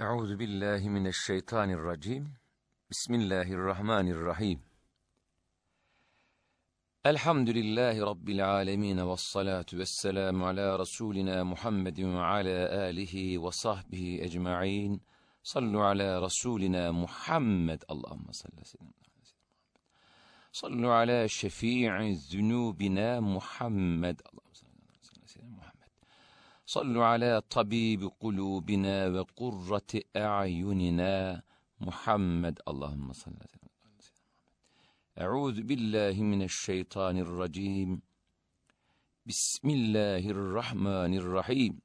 أعوذ بالله من الشيطان الرجيم. بسم الله الرحمن الرحيم. الحمد لله رب العالمين والصلاة والسلام على رسولنا محمد وعلى آله وصحبه أجمعين. صلوا على رسولنا محمد. اللهم صل وسلم صلوا على شفيع ذنوبنا محمد. اللهم صلوا على طبيب قلوبنا وقرة أعيننا. محمد اللهم صل على محمد. أعوذ بالله من الشيطان الرجيم. بسم الله الرحمن الرحيم.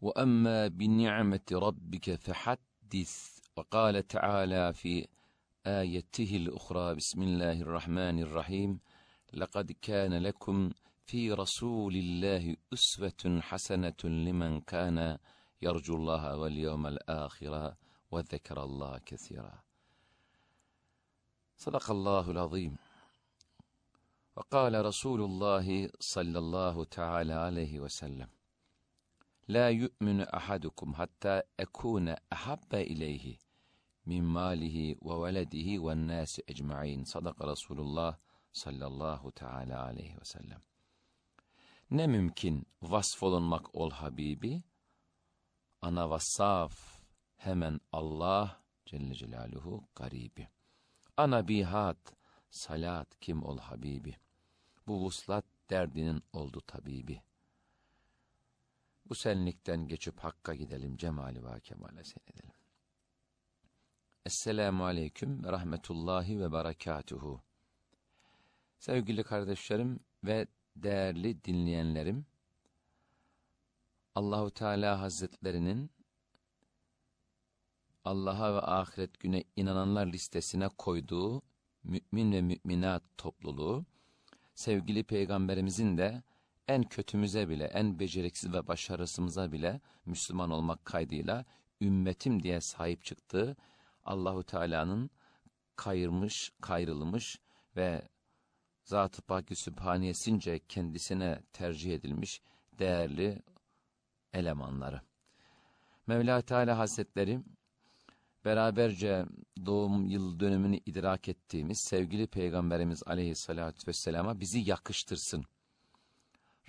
وأما بنعمة ربك فحدث. وقال تعالى في آيته الأخرى بسم الله الرحمن الرحيم. لقد كان لكم في رسول الله أسوة حسنة لمن كان يرجو الله واليوم الآخر وذكر الله كثيرا. صدق الله العظيم. وقال رسول الله صلى الله تعالى عليه وسلم لا يؤمن أحدكم حتى أكون أحب إليه من ماله وولده والناس أجمعين. صدق رسول الله صلى الله تعالى عليه وسلم. Ne mümkün vasfolunmak ol Habibi, ana vassaf hemen Allah Celle Celaluhu garibi. Ana bihat, salat kim ol Habibi. Bu vuslat derdinin oldu tabibi. Bu senlikten geçip Hakk'a gidelim, cemali ve kemale seyredelim. Esselamu Aleyküm ve Rahmetullahi ve Berekatuhu. Sevgili kardeşlerim ve değerli dinleyenlerim, Allahu Teala Hazretlerinin Allah'a ve ahiret güne inananlar listesine koyduğu mümin ve müminat topluluğu, sevgili peygamberimizin de en kötümüze bile, en beceriksiz ve başarısımıza bile Müslüman olmak kaydıyla ümmetim diye sahip çıktığı Allahu Teala'nın kayırmış, kayrılmış ve Zat-ı Pak-ı Sübhaniyesince kendisine tercih edilmiş değerli elemanları. Mevla Teala Hazretleri beraberce doğum yıl dönümünü idrak ettiğimiz sevgili Peygamberimiz Aleyhisselatü Vesselam'a bizi yakıştırsın.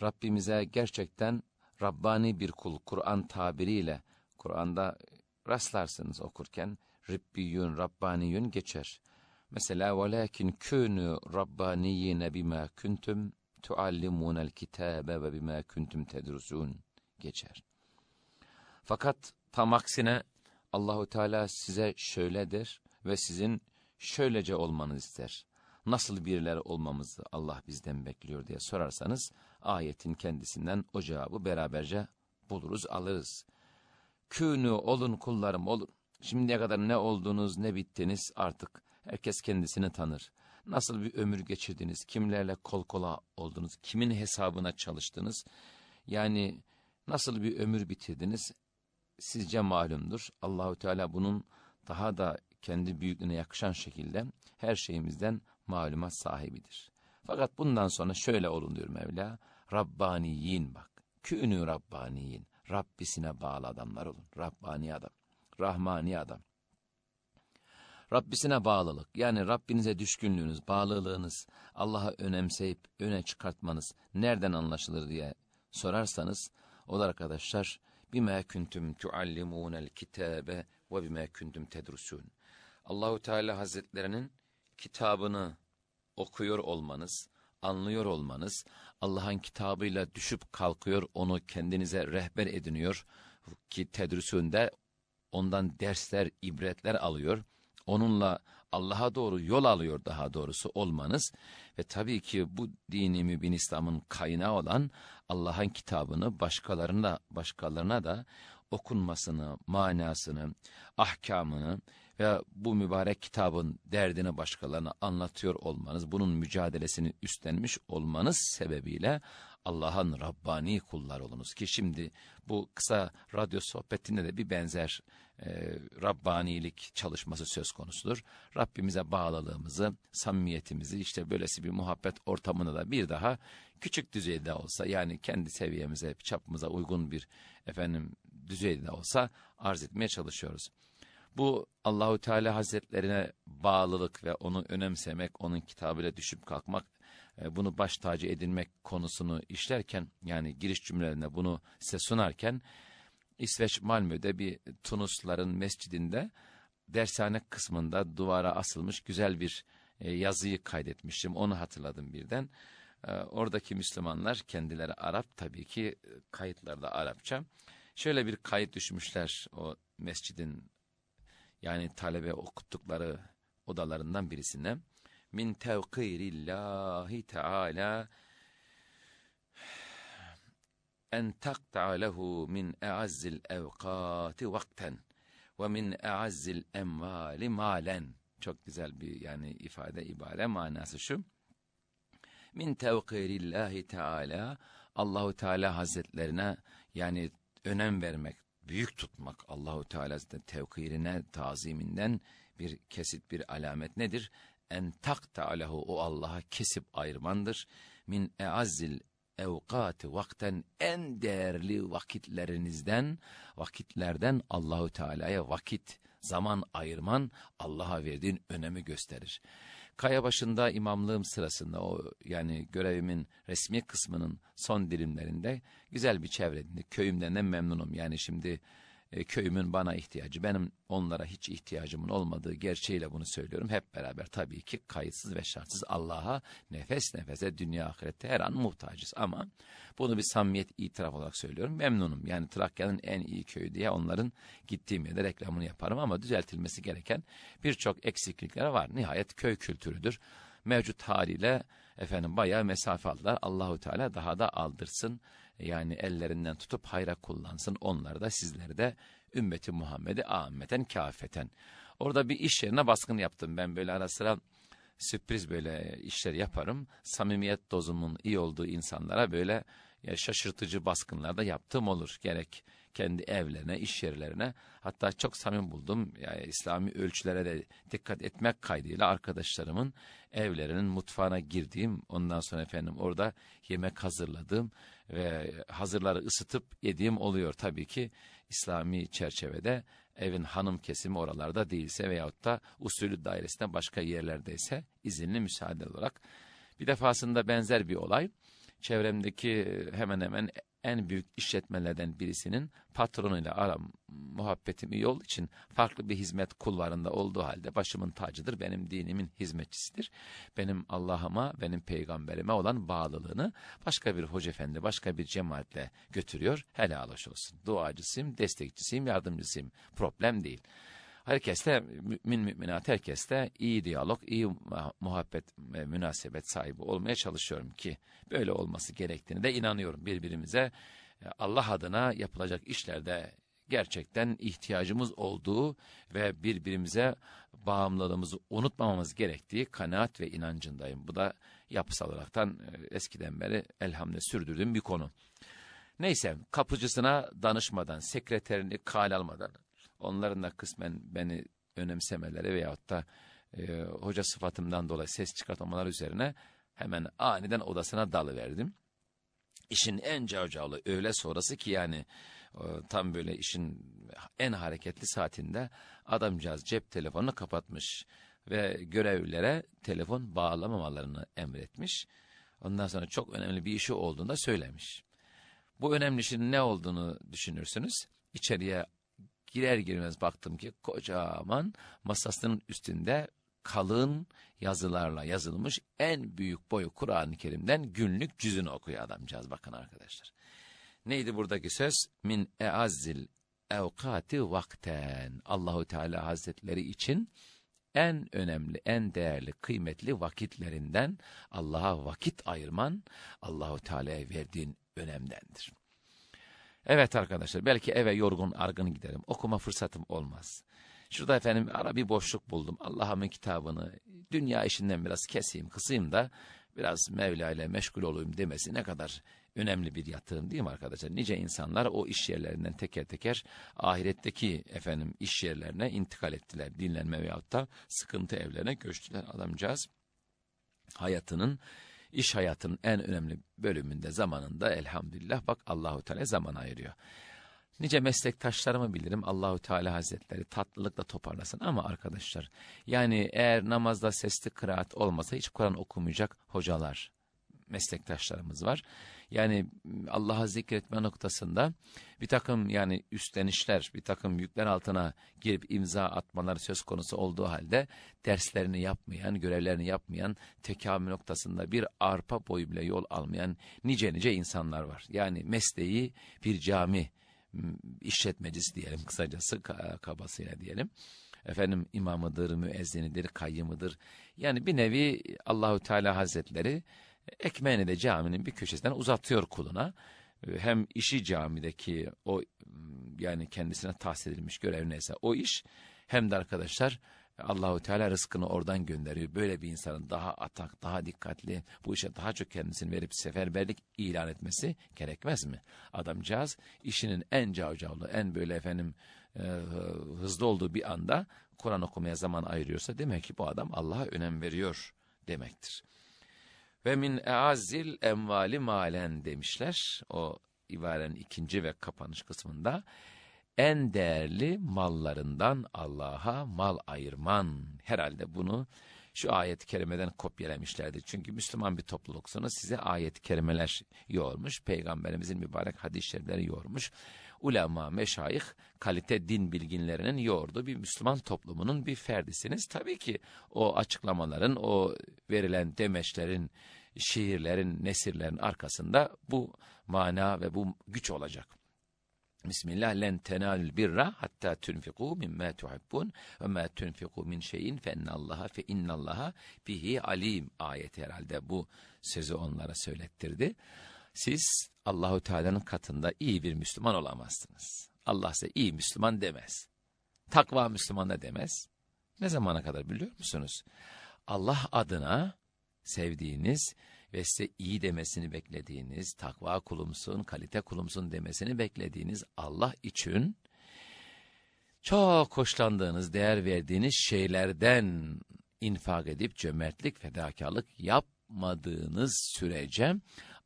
Rabbimize gerçekten Rabbani bir kul, Kur'an tabiriyle, Kur'an'da rastlarsınız okurken, Ribbiyün, Rabbaniyün geçer. Mesela velakin künü rabbaniyine bima kuntum tuallimunel kitabe ve bima kuntum tedrusun geçer. Fakat tam aksine Allahu Teala size şöyle der ve sizin şöylece olmanızı ister. Nasıl birileri olmamızı Allah bizden bekliyor diye sorarsanız ayetin kendisinden o cevabı beraberce buluruz alırız. Künü olun kullarım olun. Şimdiye kadar ne oldunuz ne bittiniz artık Herkes kendisini tanır. Nasıl bir ömür geçirdiniz, kimlerle kol kola oldunuz, kimin hesabına çalıştınız, yani nasıl bir ömür bitirdiniz, sizce malumdur. Allahu Teala bunun daha da kendi büyüklüğüne yakışan şekilde her şeyimizden malumat sahibidir. Fakat bundan sonra şöyle olun diyor Mevla, Rabbaniyin bak, künü Rabbaniyin, Rabbisine bağlı adamlar olun, Rabbani adam, Rahmani adam. Rabbisine bağlılık yani Rabbinize düşkünlüğünüz, bağlılığınız, Allah'a önemseyip öne çıkartmanız nereden anlaşılır diye sorarsanız o da arkadaşlar bima kuntum tuallimunel kitabe ve bima kuntum tedrusun. Allahu Teala Hazretlerinin kitabını okuyor olmanız, anlıyor olmanız, Allah'ın kitabıyla düşüp kalkıyor, onu kendinize rehber ediniyor ki tedrüsünde ondan dersler, ibretler alıyor onunla Allah'a doğru yol alıyor daha doğrusu olmanız ve tabii ki bu dini mübin İslam'ın kaynağı olan Allah'ın kitabını başkalarına başkalarına da okunmasını, manasını, ahkamını ve bu mübarek kitabın derdini başkalarına anlatıyor olmanız, bunun mücadelesini üstlenmiş olmanız sebebiyle Allah'ın Rabbani kullar olunuz ki şimdi bu kısa radyo sohbetinde de bir benzer e, Rabbanilik çalışması söz konusudur. Rabbimize bağlılığımızı, samimiyetimizi işte böylesi bir muhabbet ortamında da bir daha küçük düzeyde olsa yani kendi seviyemize, çapımıza uygun bir efendim düzeyde olsa arz etmeye çalışıyoruz. Bu Allahu Teala Hazretlerine bağlılık ve onu önemsemek, onun kitabıyla düşüp kalkmak, e, bunu baş tacı edinmek konusunu işlerken yani giriş cümlelerinde bunu size sunarken İsveç Malmö'de bir Tunusların mescidinde dershane kısmında duvara asılmış güzel bir e, yazıyı kaydetmiştim. Onu hatırladım birden. E, oradaki Müslümanlar kendileri Arap tabii ki kayıtlarda Arapça. Şöyle bir kayıt düşmüşler o mescidin yani talebe okuttukları odalarından birisine. Min tevkirillahi teala en takta'a lehu min e'azzil evkati vakten ve min e'azzil emvali malen. Çok güzel bir yani ifade, ibare manası şu. Min tevkirillahi teala Allahu Teala Hazretlerine yani önem vermek, büyük tutmak Allahu Teala tevkirine, taziminden bir kesit bir alamet nedir? En takta alehu o Allah'a kesip ayırmandır. Min eazzil evkati vakten en değerli vakitlerinizden, vakitlerden Allahu Teala'ya vakit, zaman ayırman Allah'a verdiğin önemi gösterir. Kaya başında imamlığım sırasında o yani görevimin resmi kısmının son dilimlerinde güzel bir çevredinde köyümden de memnunum. Yani şimdi e, köyümün bana ihtiyacı, benim onlara hiç ihtiyacımın olmadığı gerçeğiyle bunu söylüyorum. Hep beraber tabii ki kayıtsız ve şartsız Allah'a nefes nefese dünya ahirette her an muhtacız. Ama bunu bir samimiyet itiraf olarak söylüyorum. Memnunum. Yani Trakya'nın en iyi köyü diye onların gittiğim yerde reklamını yaparım ama düzeltilmesi gereken birçok eksiklikler var. Nihayet köy kültürüdür. Mevcut haliyle efendim bayağı mesafe aldılar. Allahu Teala daha da aldırsın yani ellerinden tutup hayra kullansın. Onları da sizleri de ümmeti Muhammed'i ammeten kafeten. Orada bir iş yerine baskın yaptım. Ben böyle ara sıra sürpriz böyle işler yaparım. Samimiyet dozumun iyi olduğu insanlara böyle ya şaşırtıcı baskınlar da yaptığım olur. Gerek kendi evlerine, iş yerlerine hatta çok samim buldum. Yani İslami ölçülere de dikkat etmek kaydıyla arkadaşlarımın evlerinin mutfağına girdiğim, ondan sonra efendim orada yemek hazırladığım ve hazırları ısıtıp yediğim oluyor. Tabii ki İslami çerçevede evin hanım kesimi oralarda değilse veyahut da usulü dairesinde başka yerlerdeyse izinli müsaade olarak. Bir defasında benzer bir olay çevremdeki hemen hemen en büyük işletmelerden birisinin patronuyla aram muhabbetim iyi olduğu için farklı bir hizmet kulvarında olduğu halde başımın tacıdır. Benim dinimin hizmetçisidir. Benim Allah'ıma, benim peygamberime olan bağlılığını başka bir hoca efendi, başka bir cemaatle götürüyor. Helal hoş olsun. Duacısıyım, destekçisiyim, yardımcısıyım. Problem değil. Herkeste mümin müminat herkeste iyi diyalog, iyi muhabbet ve münasebet sahibi olmaya çalışıyorum ki böyle olması gerektiğini de inanıyorum birbirimize. E, Allah adına yapılacak işlerde gerçekten ihtiyacımız olduğu ve birbirimize bağımlılığımızı unutmamamız gerektiği kanaat ve inancındayım. Bu da yapısal olaraktan e, eskiden beri elhamdülillah sürdürdüğüm bir konu. Neyse kapıcısına danışmadan, sekreterini kal almadan, onların da kısmen beni önemsemeleri veyahut da e, hoca sıfatımdan dolayı ses çıkartmamaları üzerine hemen aniden odasına dalıverdim. İşin en cavcavlı öğle sonrası ki yani e, tam böyle işin en hareketli saatinde adamcağız cep telefonunu kapatmış ve görevlilere telefon bağlamamalarını emretmiş. Ondan sonra çok önemli bir işi olduğunu söylemiş. Bu önemli işin ne olduğunu düşünürsünüz. İçeriye girer girmez baktım ki kocaman masasının üstünde kalın yazılarla yazılmış en büyük boyu Kur'an-ı Kerim'den günlük cüzünü okuyor adamcağız bakın arkadaşlar. Neydi buradaki söz? Min eazzil evkati vakten. Allahu Teala Hazretleri için en önemli, en değerli, kıymetli vakitlerinden Allah'a vakit ayırman Allahu Teala'ya verdiğin önemdendir. Evet arkadaşlar belki eve yorgun argın giderim. Okuma fırsatım olmaz. Şurada efendim ara bir boşluk buldum. Allah'ımın kitabını dünya işinden biraz keseyim kısayım da biraz Mevla ile meşgul olayım demesi ne kadar önemli bir yatırım değil mi arkadaşlar? Nice insanlar o iş yerlerinden teker teker ahiretteki efendim iş yerlerine intikal ettiler. Dinlenme veyahut da sıkıntı evlerine göçtüler adamcağız. Hayatının iş hayatının en önemli bölümünde zamanında elhamdülillah bak Allahu Teala zaman ayırıyor. Nice meslektaşlarımı bilirim Allahü Teala Hazretleri tatlılıkla toparlasın ama arkadaşlar yani eğer namazda sesli kıraat olmasa hiç Kur'an okumayacak hocalar meslektaşlarımız var. Yani Allah'a zikretme noktasında bir takım yani üstlenişler, bir takım yükler altına girip imza atmalar söz konusu olduğu halde derslerini yapmayan, görevlerini yapmayan, tekamül noktasında bir arpa boyu bile yol almayan nice nice insanlar var. Yani mesleği bir cami işletmecisi diyelim kısacası kabasıyla diyelim. Efendim imamıdır, müezzinidir, kayyımıdır. Yani bir nevi Allahü Teala Hazretleri ekmeğini de caminin bir köşesinden uzatıyor kuluna. Hem işi camideki o yani kendisine tahsis edilmiş görev neyse o iş hem de arkadaşlar Allahu Teala rızkını oradan gönderiyor. Böyle bir insanın daha atak, daha dikkatli, bu işe daha çok kendisini verip seferberlik ilan etmesi gerekmez mi? Adamcağız işinin en cavcavlı, en böyle efendim e, hızlı olduğu bir anda Kur'an okumaya zaman ayırıyorsa demek ki bu adam Allah'a önem veriyor demektir. Ve min eazzil emvali malen demişler. O ibarenin ikinci ve kapanış kısmında en değerli mallarından Allah'a mal ayırman. Herhalde bunu şu ayet-i kerimeden kopyalamışlardı. Çünkü Müslüman bir topluluksunuz size ayet-i kerimeler yoğurmuş. Peygamberimizin mübarek hadis-i şerifleri yoğurmuş. Ulema, meşayih, kalite din bilginlerinin yoğurduğu bir Müslüman toplumunun bir ferdisiniz. Tabii ki o açıklamaların, o verilen demeçlerin, şiirlerin, nesirlerin arkasında bu mana ve bu güç olacak. Bismillah len tenalul birra hatta tunfiku mimma tuhibbun ve ma tunfiku min şeyin fe innallaha fe innallaha bihi alim ayet herhalde bu sözü onlara söylettirdi. Siz Allahu Teala'nın katında iyi bir Müslüman olamazsınız. Allah size iyi Müslüman demez. Takva Müslüman da demez. Ne zamana kadar biliyor musunuz? Allah adına sevdiğiniz ve size iyi demesini beklediğiniz, takva kulumsun, kalite kulumsun demesini beklediğiniz Allah için çok hoşlandığınız, değer verdiğiniz şeylerden infak edip cömertlik, fedakarlık yapmadığınız sürece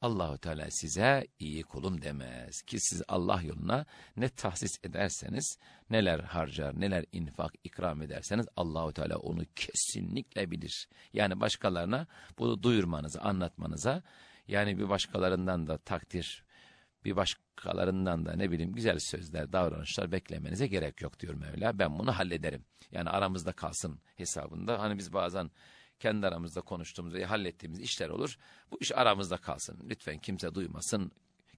Allahu Teala size iyi kulum demez ki siz Allah yoluna ne tahsis ederseniz, neler harcar, neler infak ikram ederseniz Allahu Teala onu kesinlikle bilir. Yani başkalarına bunu duyurmanıza, anlatmanıza, yani bir başkalarından da takdir, bir başkalarından da ne bileyim güzel sözler, davranışlar beklemenize gerek yok diyor Mevla. Ben bunu hallederim. Yani aramızda kalsın hesabında. Hani biz bazen kendi aramızda konuştuğumuz ve hallettiğimiz işler olur. Bu iş aramızda kalsın. Lütfen kimse duymasın,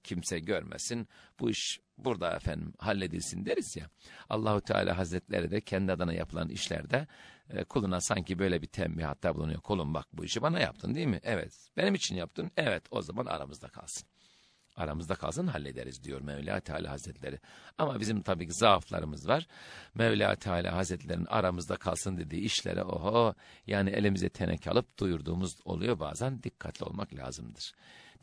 kimse görmesin. Bu iş burada efendim halledilsin deriz ya. Allahu Teala Hazretleri de kendi adına yapılan işlerde e, kuluna sanki böyle bir tembihatta bulunuyor. Kulum bak bu işi bana yaptın değil mi? Evet. Benim için yaptın. Evet. O zaman aramızda kalsın aramızda kalsın hallederiz diyor Mevla Teala Hazretleri. Ama bizim tabii ki zaaflarımız var. Mevla Teala Hazretleri'nin aramızda kalsın dediği işlere oho yani elimize tenek alıp duyurduğumuz oluyor bazen dikkatli olmak lazımdır.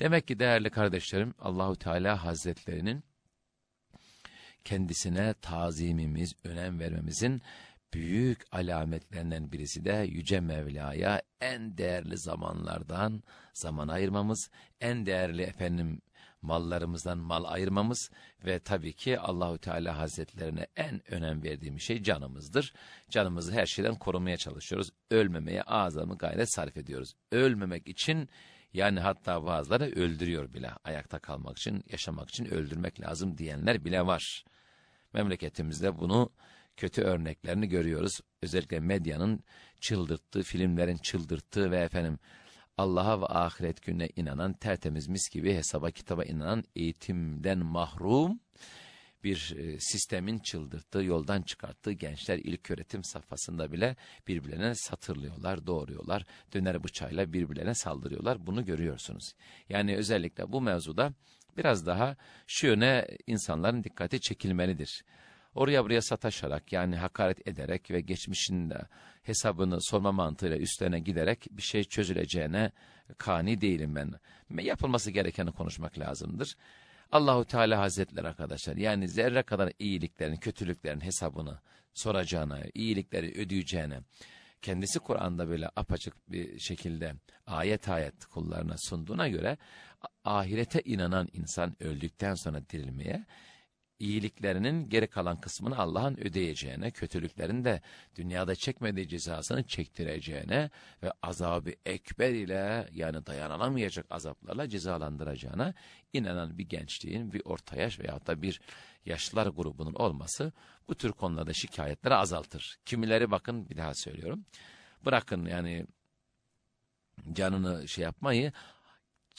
Demek ki değerli kardeşlerim Allahu Teala Hazretlerinin kendisine tazimimiz, önem vermemizin büyük alametlerinden birisi de Yüce Mevla'ya en değerli zamanlardan zaman ayırmamız, en değerli efendim mallarımızdan mal ayırmamız ve tabii ki Allahu Teala Hazretlerine en önem verdiğimiz şey canımızdır. Canımızı her şeyden korumaya çalışıyoruz. Ölmemeye azamı gayret sarf ediyoruz. Ölmemek için yani hatta bazıları öldürüyor bile. Ayakta kalmak için, yaşamak için öldürmek lazım diyenler bile var. Memleketimizde bunu kötü örneklerini görüyoruz. Özellikle medyanın çıldırttığı, filmlerin çıldırttığı ve efendim Allah'a ve ahiret gününe inanan, tertemiz mis gibi hesaba kitaba inanan, eğitimden mahrum bir e, sistemin çıldırttığı, yoldan çıkarttığı gençler ilk öğretim safhasında bile birbirlerine satırlıyorlar, doğruyorlar, döner bıçağıyla birbirlerine saldırıyorlar. Bunu görüyorsunuz. Yani özellikle bu mevzuda biraz daha şu yöne insanların dikkati çekilmelidir oraya buraya sataşarak yani hakaret ederek ve geçmişinde hesabını sorma mantığıyla üstlerine giderek bir şey çözüleceğine kani değilim ben. Yapılması gerekeni konuşmak lazımdır. Allahu Teala Hazretleri arkadaşlar yani zerre kadar iyiliklerin, kötülüklerin hesabını soracağına, iyilikleri ödeyeceğine, kendisi Kur'an'da böyle apaçık bir şekilde ayet ayet kullarına sunduğuna göre ahirete inanan insan öldükten sonra dirilmeye iyiliklerinin geri kalan kısmını Allah'ın ödeyeceğine, kötülüklerin de dünyada çekmediği cezasını çektireceğine ve azabı ekber ile yani dayanılamayacak azaplarla cezalandıracağına inanan bir gençliğin, bir orta yaş veyahut da bir yaşlılar grubunun olması bu tür konularda şikayetleri azaltır. Kimileri bakın bir daha söylüyorum. Bırakın yani canını şey yapmayı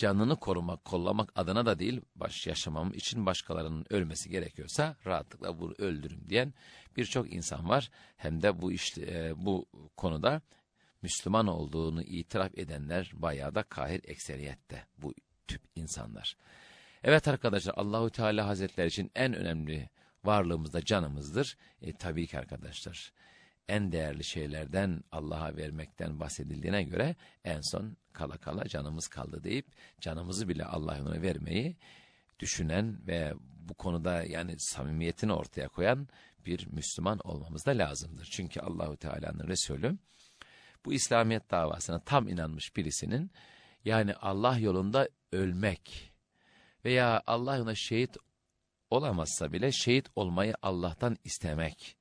canını korumak, kollamak adına da değil, baş yaşamam için başkalarının ölmesi gerekiyorsa rahatlıkla bunu öldürün diyen birçok insan var. Hem de bu işte e, bu konuda Müslüman olduğunu itiraf edenler bayağı da kahir ekseriyette bu tip insanlar. Evet arkadaşlar Allahu Teala Hazretleri için en önemli varlığımız da canımızdır. E, tabii ki arkadaşlar en değerli şeylerden Allah'a vermekten bahsedildiğine göre en son kala kala canımız kaldı deyip canımızı bile Allah'ına vermeyi düşünen ve bu konuda yani samimiyetini ortaya koyan bir Müslüman olmamız da lazımdır. Çünkü Allahu Teala'nın Resulü bu İslamiyet davasına tam inanmış birisinin yani Allah yolunda ölmek veya Allah yolunda şehit olamazsa bile şehit olmayı Allah'tan istemek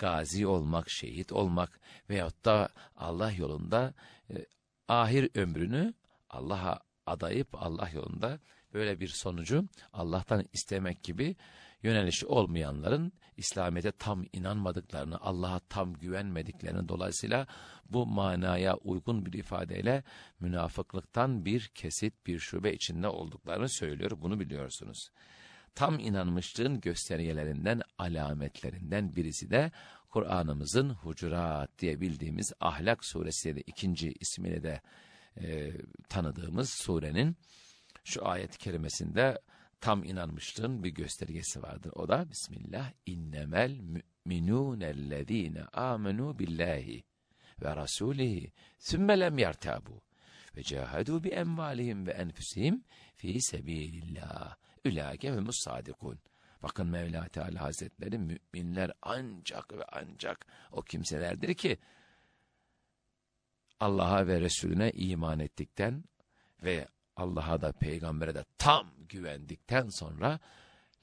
gazi olmak, şehit olmak veyahut da Allah yolunda e, ahir ömrünü Allah'a adayıp Allah yolunda böyle bir sonucu Allah'tan istemek gibi yönelişi olmayanların İslamiyet'e tam inanmadıklarını, Allah'a tam güvenmediklerini dolayısıyla bu manaya uygun bir ifadeyle münafıklıktan bir kesit, bir şube içinde olduklarını söylüyor. Bunu biliyorsunuz tam inanmışlığın göstergelerinden, alametlerinden birisi de Kur'an'ımızın Hucurat diye bildiğimiz Ahlak suresi de ikinci ismiyle de e, tanıdığımız surenin şu ayet-i kerimesinde tam inanmışlığın bir göstergesi vardır. O da Bismillah innemel müminûnellezîne âmenû billahi ve rasulihi sümme lem ve cahadu bi emvalihim ve enfusihim fi sebilillah Ülâke ve musadikun. Bakın Mevla Teala Hazretleri müminler ancak ve ancak o kimselerdir ki Allah'a ve Resulüne iman ettikten ve Allah'a da peygambere de tam güvendikten sonra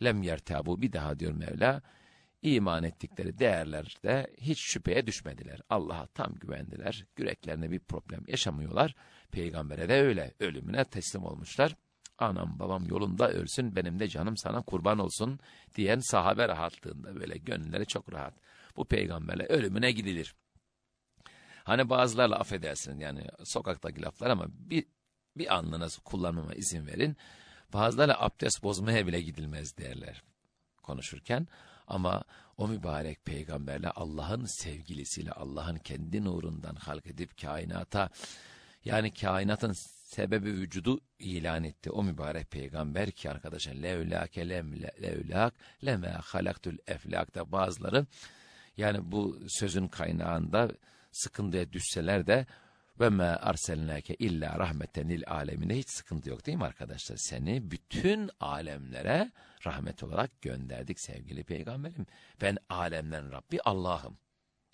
lem yertabu bir daha diyor Mevla iman ettikleri değerlerde hiç şüpheye düşmediler. Allah'a tam güvendiler. Yüreklerine bir problem yaşamıyorlar. Peygambere de öyle ölümüne teslim olmuşlar anam babam yolunda ölsün benim de canım sana kurban olsun diyen sahabe rahatlığında böyle gönülleri çok rahat. Bu peygamberle ölümüne gidilir. Hani bazılarla affedersin yani sokaktaki laflar ama bir, bir anlığına kullanmama izin verin. Bazılarla abdest bozmaya bile gidilmez derler konuşurken. Ama o mübarek peygamberle Allah'ın sevgilisiyle Allah'ın kendi nurundan halk edip kainata yani kainatın sebebi vücudu ilan etti. O mübarek peygamber ki arkadaşlar levlake lem levlak leme halaktul eflakta bazıları yani bu sözün kaynağında sıkıntıya düşseler de ve me arselnake illa rahmeten lil alemine hiç sıkıntı yok değil mi arkadaşlar? Seni bütün alemlere rahmet olarak gönderdik sevgili peygamberim. Ben alemden Rabbi Allah'ım.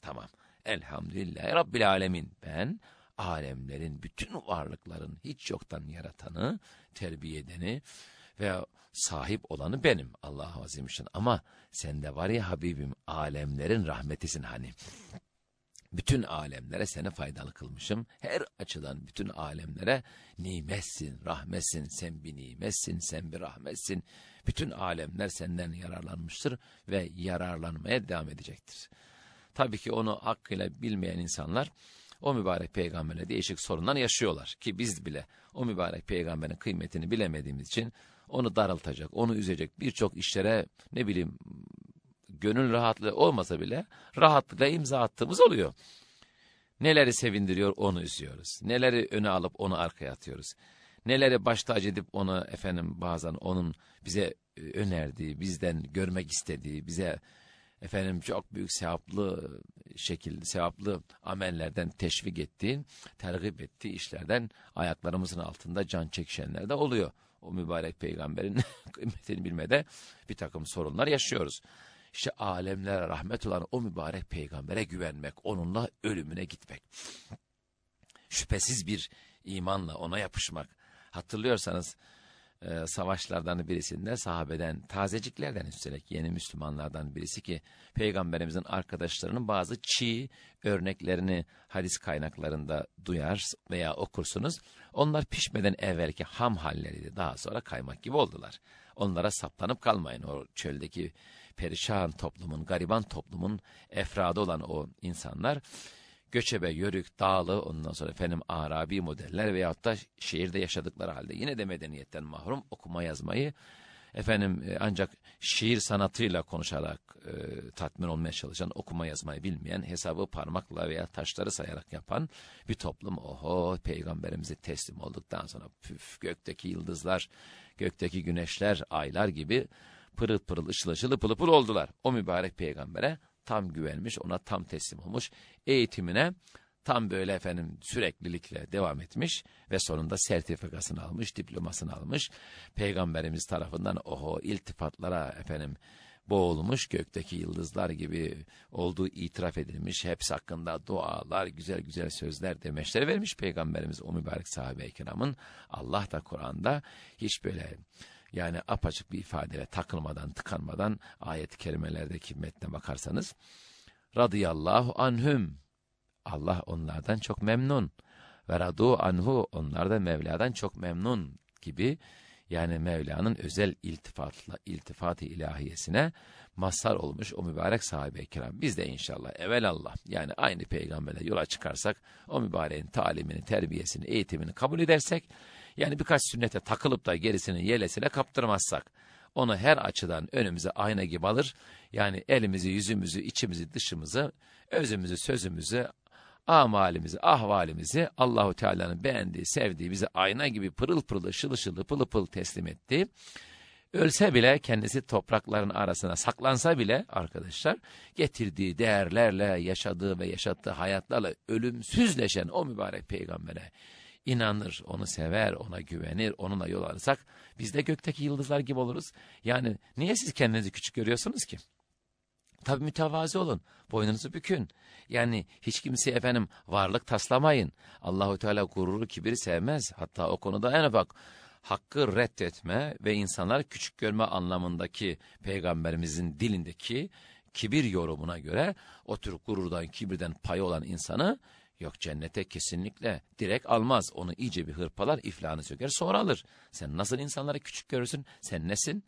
Tamam. Elhamdülillah Rabbil alemin. Ben alemlerin, bütün varlıkların hiç yoktan yaratanı, terbiye edeni ve sahip olanı benim Allah Azimüşşan. Ama sende var ya Habibim alemlerin rahmetisin hani. Bütün alemlere seni faydalı kılmışım. Her açıdan bütün alemlere nimetsin, rahmetsin, sen bir nimetsin, sen bir rahmetsin. Bütün alemler senden yararlanmıştır ve yararlanmaya devam edecektir. Tabii ki onu hakkıyla bilmeyen insanlar o mübarek peygamberle değişik sorunlar yaşıyorlar. Ki biz bile o mübarek peygamberin kıymetini bilemediğimiz için onu daraltacak, onu üzecek birçok işlere ne bileyim gönül rahatlığı olmasa bile rahatlıkla imza attığımız oluyor. Neleri sevindiriyor onu üzüyoruz. Neleri öne alıp onu arkaya atıyoruz. Neleri baş tacı edip onu efendim bazen onun bize e, önerdiği, bizden görmek istediği, bize efendim çok büyük sevaplı şekilde sevaplı amellerden teşvik ettiğin, tergip ettiği işlerden ayaklarımızın altında can çekişenler de oluyor. O mübarek peygamberin kıymetini bilmede bir takım sorunlar yaşıyoruz. İşte alemlere rahmet olan o mübarek peygambere güvenmek, onunla ölümüne gitmek. Şüphesiz bir imanla ona yapışmak. Hatırlıyorsanız e, savaşlardan birisinde sahabeden, tazeciklerden üstelik yeni Müslümanlardan birisi ki Peygamberimizin arkadaşlarının bazı çiğ örneklerini hadis kaynaklarında duyar veya okursunuz. Onlar pişmeden evvelki ham halleriydi. Daha sonra kaymak gibi oldular. Onlara saplanıp kalmayın. O çöldeki perişan toplumun, gariban toplumun efradı olan o insanlar göçebe, yörük, dağlı, ondan sonra efendim Arabi modeller veyahut da şehirde yaşadıkları halde yine de medeniyetten mahrum okuma yazmayı efendim e, ancak şiir sanatıyla konuşarak e, tatmin olmaya çalışan, okuma yazmayı bilmeyen, hesabı parmakla veya taşları sayarak yapan bir toplum. Oho peygamberimize teslim olduktan sonra püf gökteki yıldızlar, gökteki güneşler, aylar gibi pırıl pırıl ışıl ışıl pılı pıl oldular. O mübarek peygambere tam güvenmiş, ona tam teslim olmuş. Eğitimine tam böyle efendim süreklilikle devam etmiş ve sonunda sertifikasını almış, diplomasını almış. Peygamberimiz tarafından oho iltifatlara efendim boğulmuş gökteki yıldızlar gibi olduğu itiraf edilmiş. Hepsi hakkında dualar, güzel güzel sözler, demeçler vermiş Peygamberimiz o mübarek sahabe-i kiramın. Allah da Kur'an'da hiç böyle yani apaçık bir ifadeyle takılmadan, tıkanmadan ayet-i kerimelerdeki metne bakarsanız radıyallahu anhüm Allah onlardan çok memnun ve radu anhu onlar da Mevla'dan çok memnun gibi yani Mevla'nın özel iltifatla iltifat-ı ilahiyesine mazhar olmuş o mübarek sahabe-i kiram. Biz de inşallah Allah yani aynı peygamberle yola çıkarsak o mübareğin talimini, terbiyesini, eğitimini kabul edersek yani birkaç sünnete takılıp da gerisini yelesine kaptırmazsak onu her açıdan önümüze ayna gibi alır. Yani elimizi, yüzümüzü, içimizi, dışımızı, özümüzü, sözümüzü, amalimizi, ahvalimizi Allahu Teala'nın beğendiği, sevdiği bize ayna gibi pırıl pırıl, ışıl ışıl, pılı pıl teslim etti. Ölse bile kendisi toprakların arasına saklansa bile arkadaşlar getirdiği değerlerle yaşadığı ve yaşattığı hayatlarla ölümsüzleşen o mübarek peygambere inanır, onu sever, ona güvenir, onunla yol alırsak biz de gökteki yıldızlar gibi oluruz. Yani niye siz kendinizi küçük görüyorsunuz ki? Tabi mütevazi olun. Boynunuzu bükün. Yani hiç kimse efendim varlık taslamayın. Allahu Teala gururu kibiri sevmez. Hatta o konuda en bak hakkı reddetme ve insanlar küçük görme anlamındaki peygamberimizin dilindeki kibir yorumuna göre o tür gururdan kibirden payı olan insanı Yok cennete kesinlikle direkt almaz. Onu iyice bir hırpalar, iflahını söker, sonra alır. Sen nasıl insanları küçük görürsün? Sen nesin?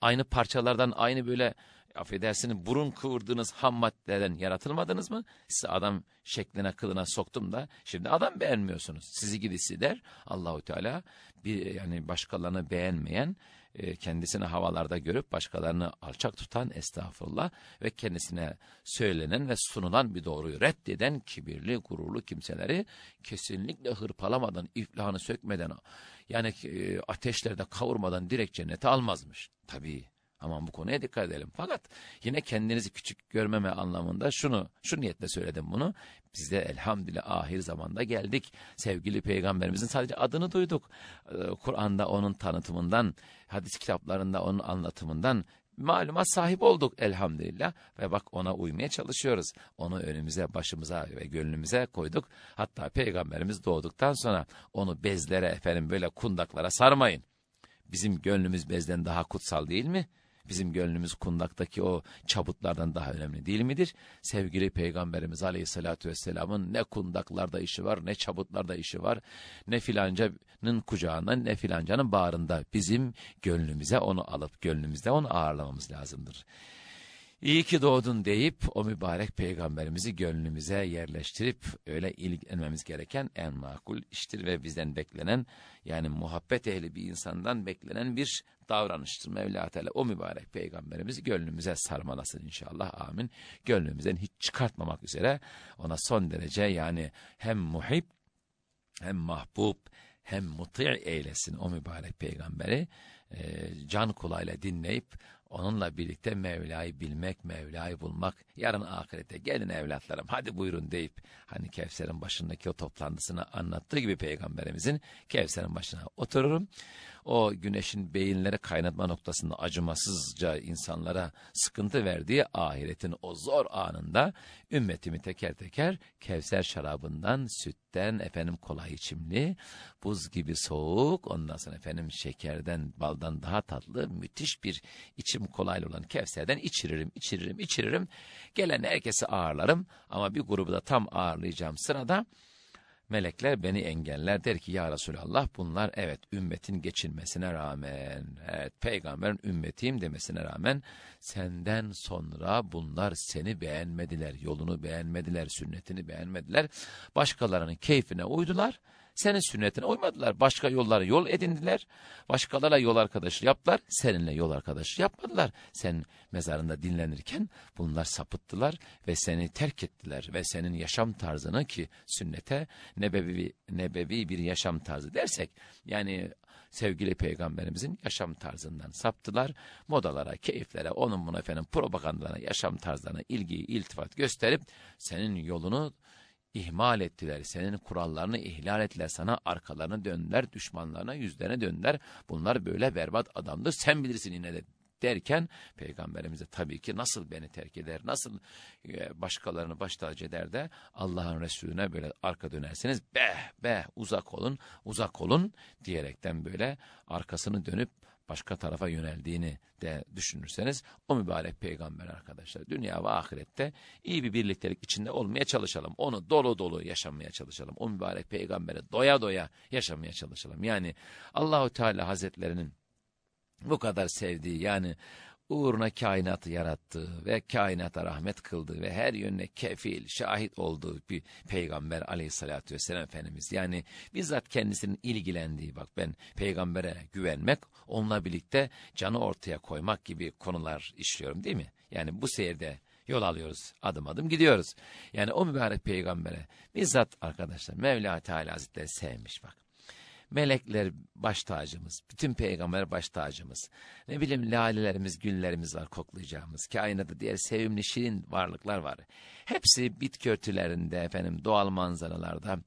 Aynı parçalardan, aynı böyle affedersiniz burun kıvırdığınız ham maddeden yaratılmadınız mı? Sizi adam şekline kılına soktum da şimdi adam beğenmiyorsunuz. Sizi gidisi der Allahu Teala bir yani başkalarını beğenmeyen e, kendisini havalarda görüp başkalarını alçak tutan estağfurullah ve kendisine söylenen ve sunulan bir doğruyu reddeden kibirli, gururlu kimseleri kesinlikle hırpalamadan, iflahını sökmeden yani e, ateşlerde kavurmadan direkt cennete almazmış. Tabii Aman bu konuya dikkat edelim. Fakat yine kendinizi küçük görmeme anlamında şunu, şu niyetle söyledim bunu. Biz de elhamdülillah ahir zamanda geldik. Sevgili peygamberimizin sadece adını duyduk. Ee, Kur'an'da onun tanıtımından, hadis kitaplarında onun anlatımından malumat sahip olduk elhamdülillah ve bak ona uymaya çalışıyoruz. Onu önümüze, başımıza ve gönlümüze koyduk. Hatta peygamberimiz doğduktan sonra onu bezlere efendim böyle kundaklara sarmayın. Bizim gönlümüz bezden daha kutsal değil mi? Bizim gönlümüz kundaktaki o çabutlardan daha önemli değil midir? Sevgili Peygamberimiz Aleyhisselatü Vesselam'ın ne kundaklarda işi var, ne çabutlarda işi var, ne filancanın kucağında, ne filancanın bağrında. Bizim gönlümüze onu alıp, gönlümüzde onu ağırlamamız lazımdır. İyi ki doğdun deyip o mübarek peygamberimizi gönlümüze yerleştirip öyle ilgilenmemiz gereken en makul iştir ve bizden beklenen yani muhabbet ehli bir insandan beklenen bir davranıştır. Mevla Teala o mübarek peygamberimizi gönlümüze sarmalasın inşallah amin. Gönlümüzden hiç çıkartmamak üzere ona son derece yani hem muhib hem mahbub hem muti' eylesin o mübarek peygamberi e, can kulağıyla dinleyip Onunla birlikte Mevla'yı bilmek, Mevla'yı bulmak, yarın ahirete gelin evlatlarım hadi buyurun deyip, hani Kevser'in başındaki o toplantısını anlattığı gibi Peygamberimizin Kevser'in başına otururum. O güneşin beyinleri kaynatma noktasında acımasızca insanlara sıkıntı verdiği ahiretin o zor anında ümmetimi teker teker Kevser şarabından, sütten, efendim kolay içimli, buz gibi soğuk, ondan sonra efendim şekerden, baldan daha tatlı, müthiş bir içim kolaylı olan Kevser'den içiririm, içiririm, içiririm. Gelen herkesi ağırlarım ama bir grubu da tam ağırlayacağım sırada melekler beni engeller der ki ya Resulallah bunlar evet ümmetin geçinmesine rağmen evet peygamberin ümmetiyim demesine rağmen senden sonra bunlar seni beğenmediler yolunu beğenmediler sünnetini beğenmediler. Başkalarının keyfine uydular senin sünnetine uymadılar. Başka yolları yol edindiler. Başkalarla yol arkadaşı yaptılar. Seninle yol arkadaşı yapmadılar. Sen mezarında dinlenirken bunlar sapıttılar ve seni terk ettiler. Ve senin yaşam tarzını ki sünnete nebevi, nebevi bir yaşam tarzı dersek yani sevgili peygamberimizin yaşam tarzından saptılar. Modalara, keyiflere, onun bunu efendim propagandalarına, yaşam tarzlarına ilgiyi, iltifat gösterip senin yolunu ihmal ettiler. Senin kurallarını ihlal ettiler. Sana arkalarını döndüler, düşmanlarına yüzlerine döndüler. Bunlar böyle berbat adamdır. Sen bilirsin yine de derken peygamberimize tabii ki nasıl beni terk eder, nasıl e, başkalarını baş tacı eder de Allah'ın Resulüne böyle arka dönerseniz be be uzak olun, uzak olun diyerekten böyle arkasını dönüp başka tarafa yöneldiğini de düşünürseniz o mübarek peygamber arkadaşlar dünya ve ahirette iyi bir birliktelik içinde olmaya çalışalım. Onu dolu dolu yaşamaya çalışalım. O mübarek peygambere doya doya yaşamaya çalışalım. Yani Allahu Teala Hazretlerinin bu kadar sevdiği yani uğruna kainatı yarattı ve kainata rahmet kıldı ve her yönüne kefil, şahit olduğu bir peygamber aleyhissalatü vesselam Efendimiz. Yani bizzat kendisinin ilgilendiği bak ben peygambere güvenmek, onunla birlikte canı ortaya koymak gibi konular işliyorum değil mi? Yani bu seyirde yol alıyoruz, adım adım gidiyoruz. Yani o mübarek peygambere bizzat arkadaşlar Mevla Teala Hazretleri sevmiş bak. Melekler baş tacımız, bütün peygamber baş tacımız. Ne bileyim lalelerimiz, güllerimiz var koklayacağımız. Kainatta diğer sevimli şirin varlıklar var. Hepsi bitki örtülerinde efendim doğal manzaralarda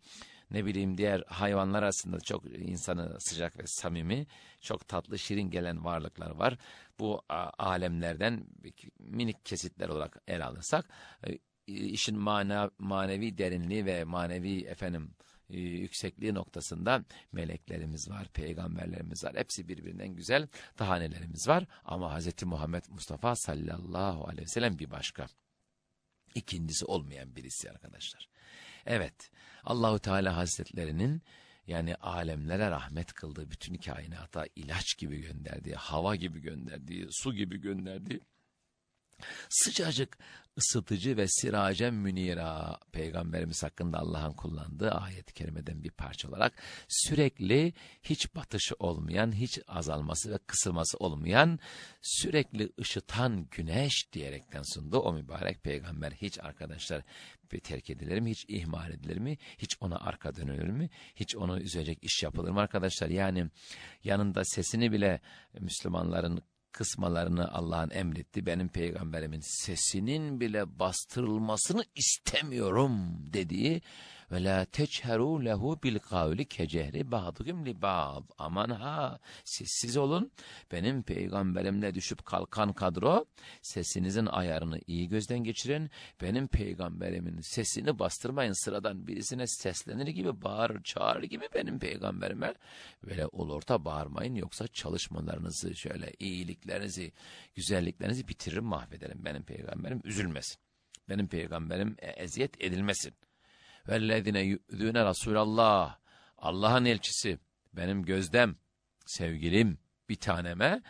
ne bileyim diğer hayvanlar arasında çok insanı sıcak ve samimi, çok tatlı şirin gelen varlıklar var. Bu alemlerden minik kesitler olarak el alırsak e, işin mana, manevi derinliği ve manevi efendim e, yüksekliği noktasında meleklerimiz var, peygamberlerimiz var. Hepsi birbirinden güzel tahanelerimiz var. Ama Hz. Muhammed Mustafa sallallahu aleyhi ve sellem bir başka. İkincisi olmayan birisi arkadaşlar. Evet, Allahu Teala Hazretlerinin yani alemlere rahmet kıldığı, bütün kainata ilaç gibi gönderdiği, hava gibi gönderdiği, su gibi gönderdiği, sıcacık ısıtıcı ve siracen münira peygamberimiz hakkında Allah'ın kullandığı ayet-i kerimeden bir parça olarak sürekli hiç batışı olmayan, hiç azalması ve kısılması olmayan, sürekli ışıtan güneş diyerekten sundu o mübarek peygamber. Hiç arkadaşlar bir terk edilir mi, hiç ihmal edilir mi, hiç ona arka dönülür mü, hiç onu üzecek iş yapılır mı arkadaşlar? Yani yanında sesini bile Müslümanların kısmalarını Allah'ın emretti. Benim peygamberimin sesinin bile bastırılmasını istemiyorum dediği ve la teçheru lehu bil kavli kecehri ba'dukum li ba'd. Aman ha sessiz olun. Benim peygamberimle düşüp kalkan kadro sesinizin ayarını iyi gözden geçirin. Benim peygamberimin sesini bastırmayın. Sıradan birisine seslenir gibi bağırır çağırır gibi benim peygamberime. Böyle olorta bağırmayın yoksa çalışmalarınızı şöyle iyiliklerinizi güzelliklerinizi bitiririm mahvederim. Benim peygamberim üzülmesin. Benim peygamberim e, eziyet edilmesin. Vellezine yü'züne Resulallah. Allah'ın elçisi, benim gözdem, sevgilim, bir taneme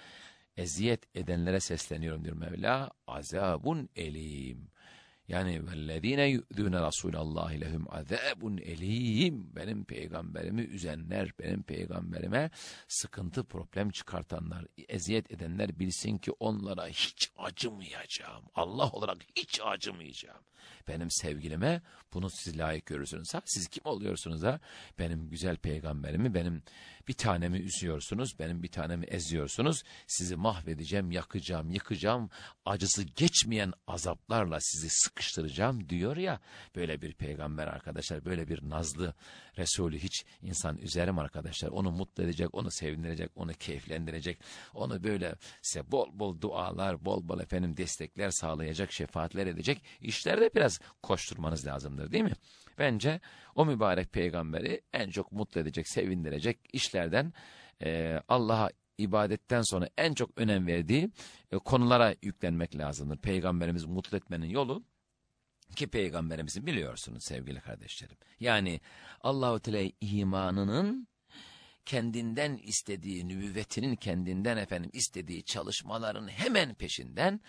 eziyet edenlere sesleniyorum diyor Mevla. Azabun elim. Yani vellezine yu'dûne Rasûlallâhi lehum azâbun elîm. Benim peygamberimi üzenler, benim peygamberime sıkıntı, problem çıkartanlar, eziyet edenler bilsin ki onlara hiç acımayacağım. Allah olarak hiç acımayacağım. Benim sevgilime bunu siz layık görürsünüz. Ha? Siz kim oluyorsunuz ha? Benim güzel peygamberimi, benim bir tanemi üzüyorsunuz, benim bir tanemi eziyorsunuz. Sizi mahvedeceğim, yakacağım, yıkacağım. Acısı geçmeyen azaplarla sizi sık yakıştıracağım diyor ya. Böyle bir peygamber arkadaşlar, böyle bir nazlı Resulü hiç insan üzerim arkadaşlar. Onu mutlu edecek, onu sevindirecek, onu keyiflendirecek. Onu böyle size bol bol dualar, bol bol efendim destekler sağlayacak, şefaatler edecek işlerde biraz koşturmanız lazımdır değil mi? Bence o mübarek peygamberi en çok mutlu edecek, sevindirecek işlerden e, Allah'a ibadetten sonra en çok önem verdiği e, konulara yüklenmek lazımdır. Peygamberimizi mutlu etmenin yolu ki peygamberimizin biliyorsunuz sevgili kardeşlerim. Yani Allahu Teala imanının kendinden istediği, nübüvvetinin kendinden efendim istediği çalışmaların hemen peşinden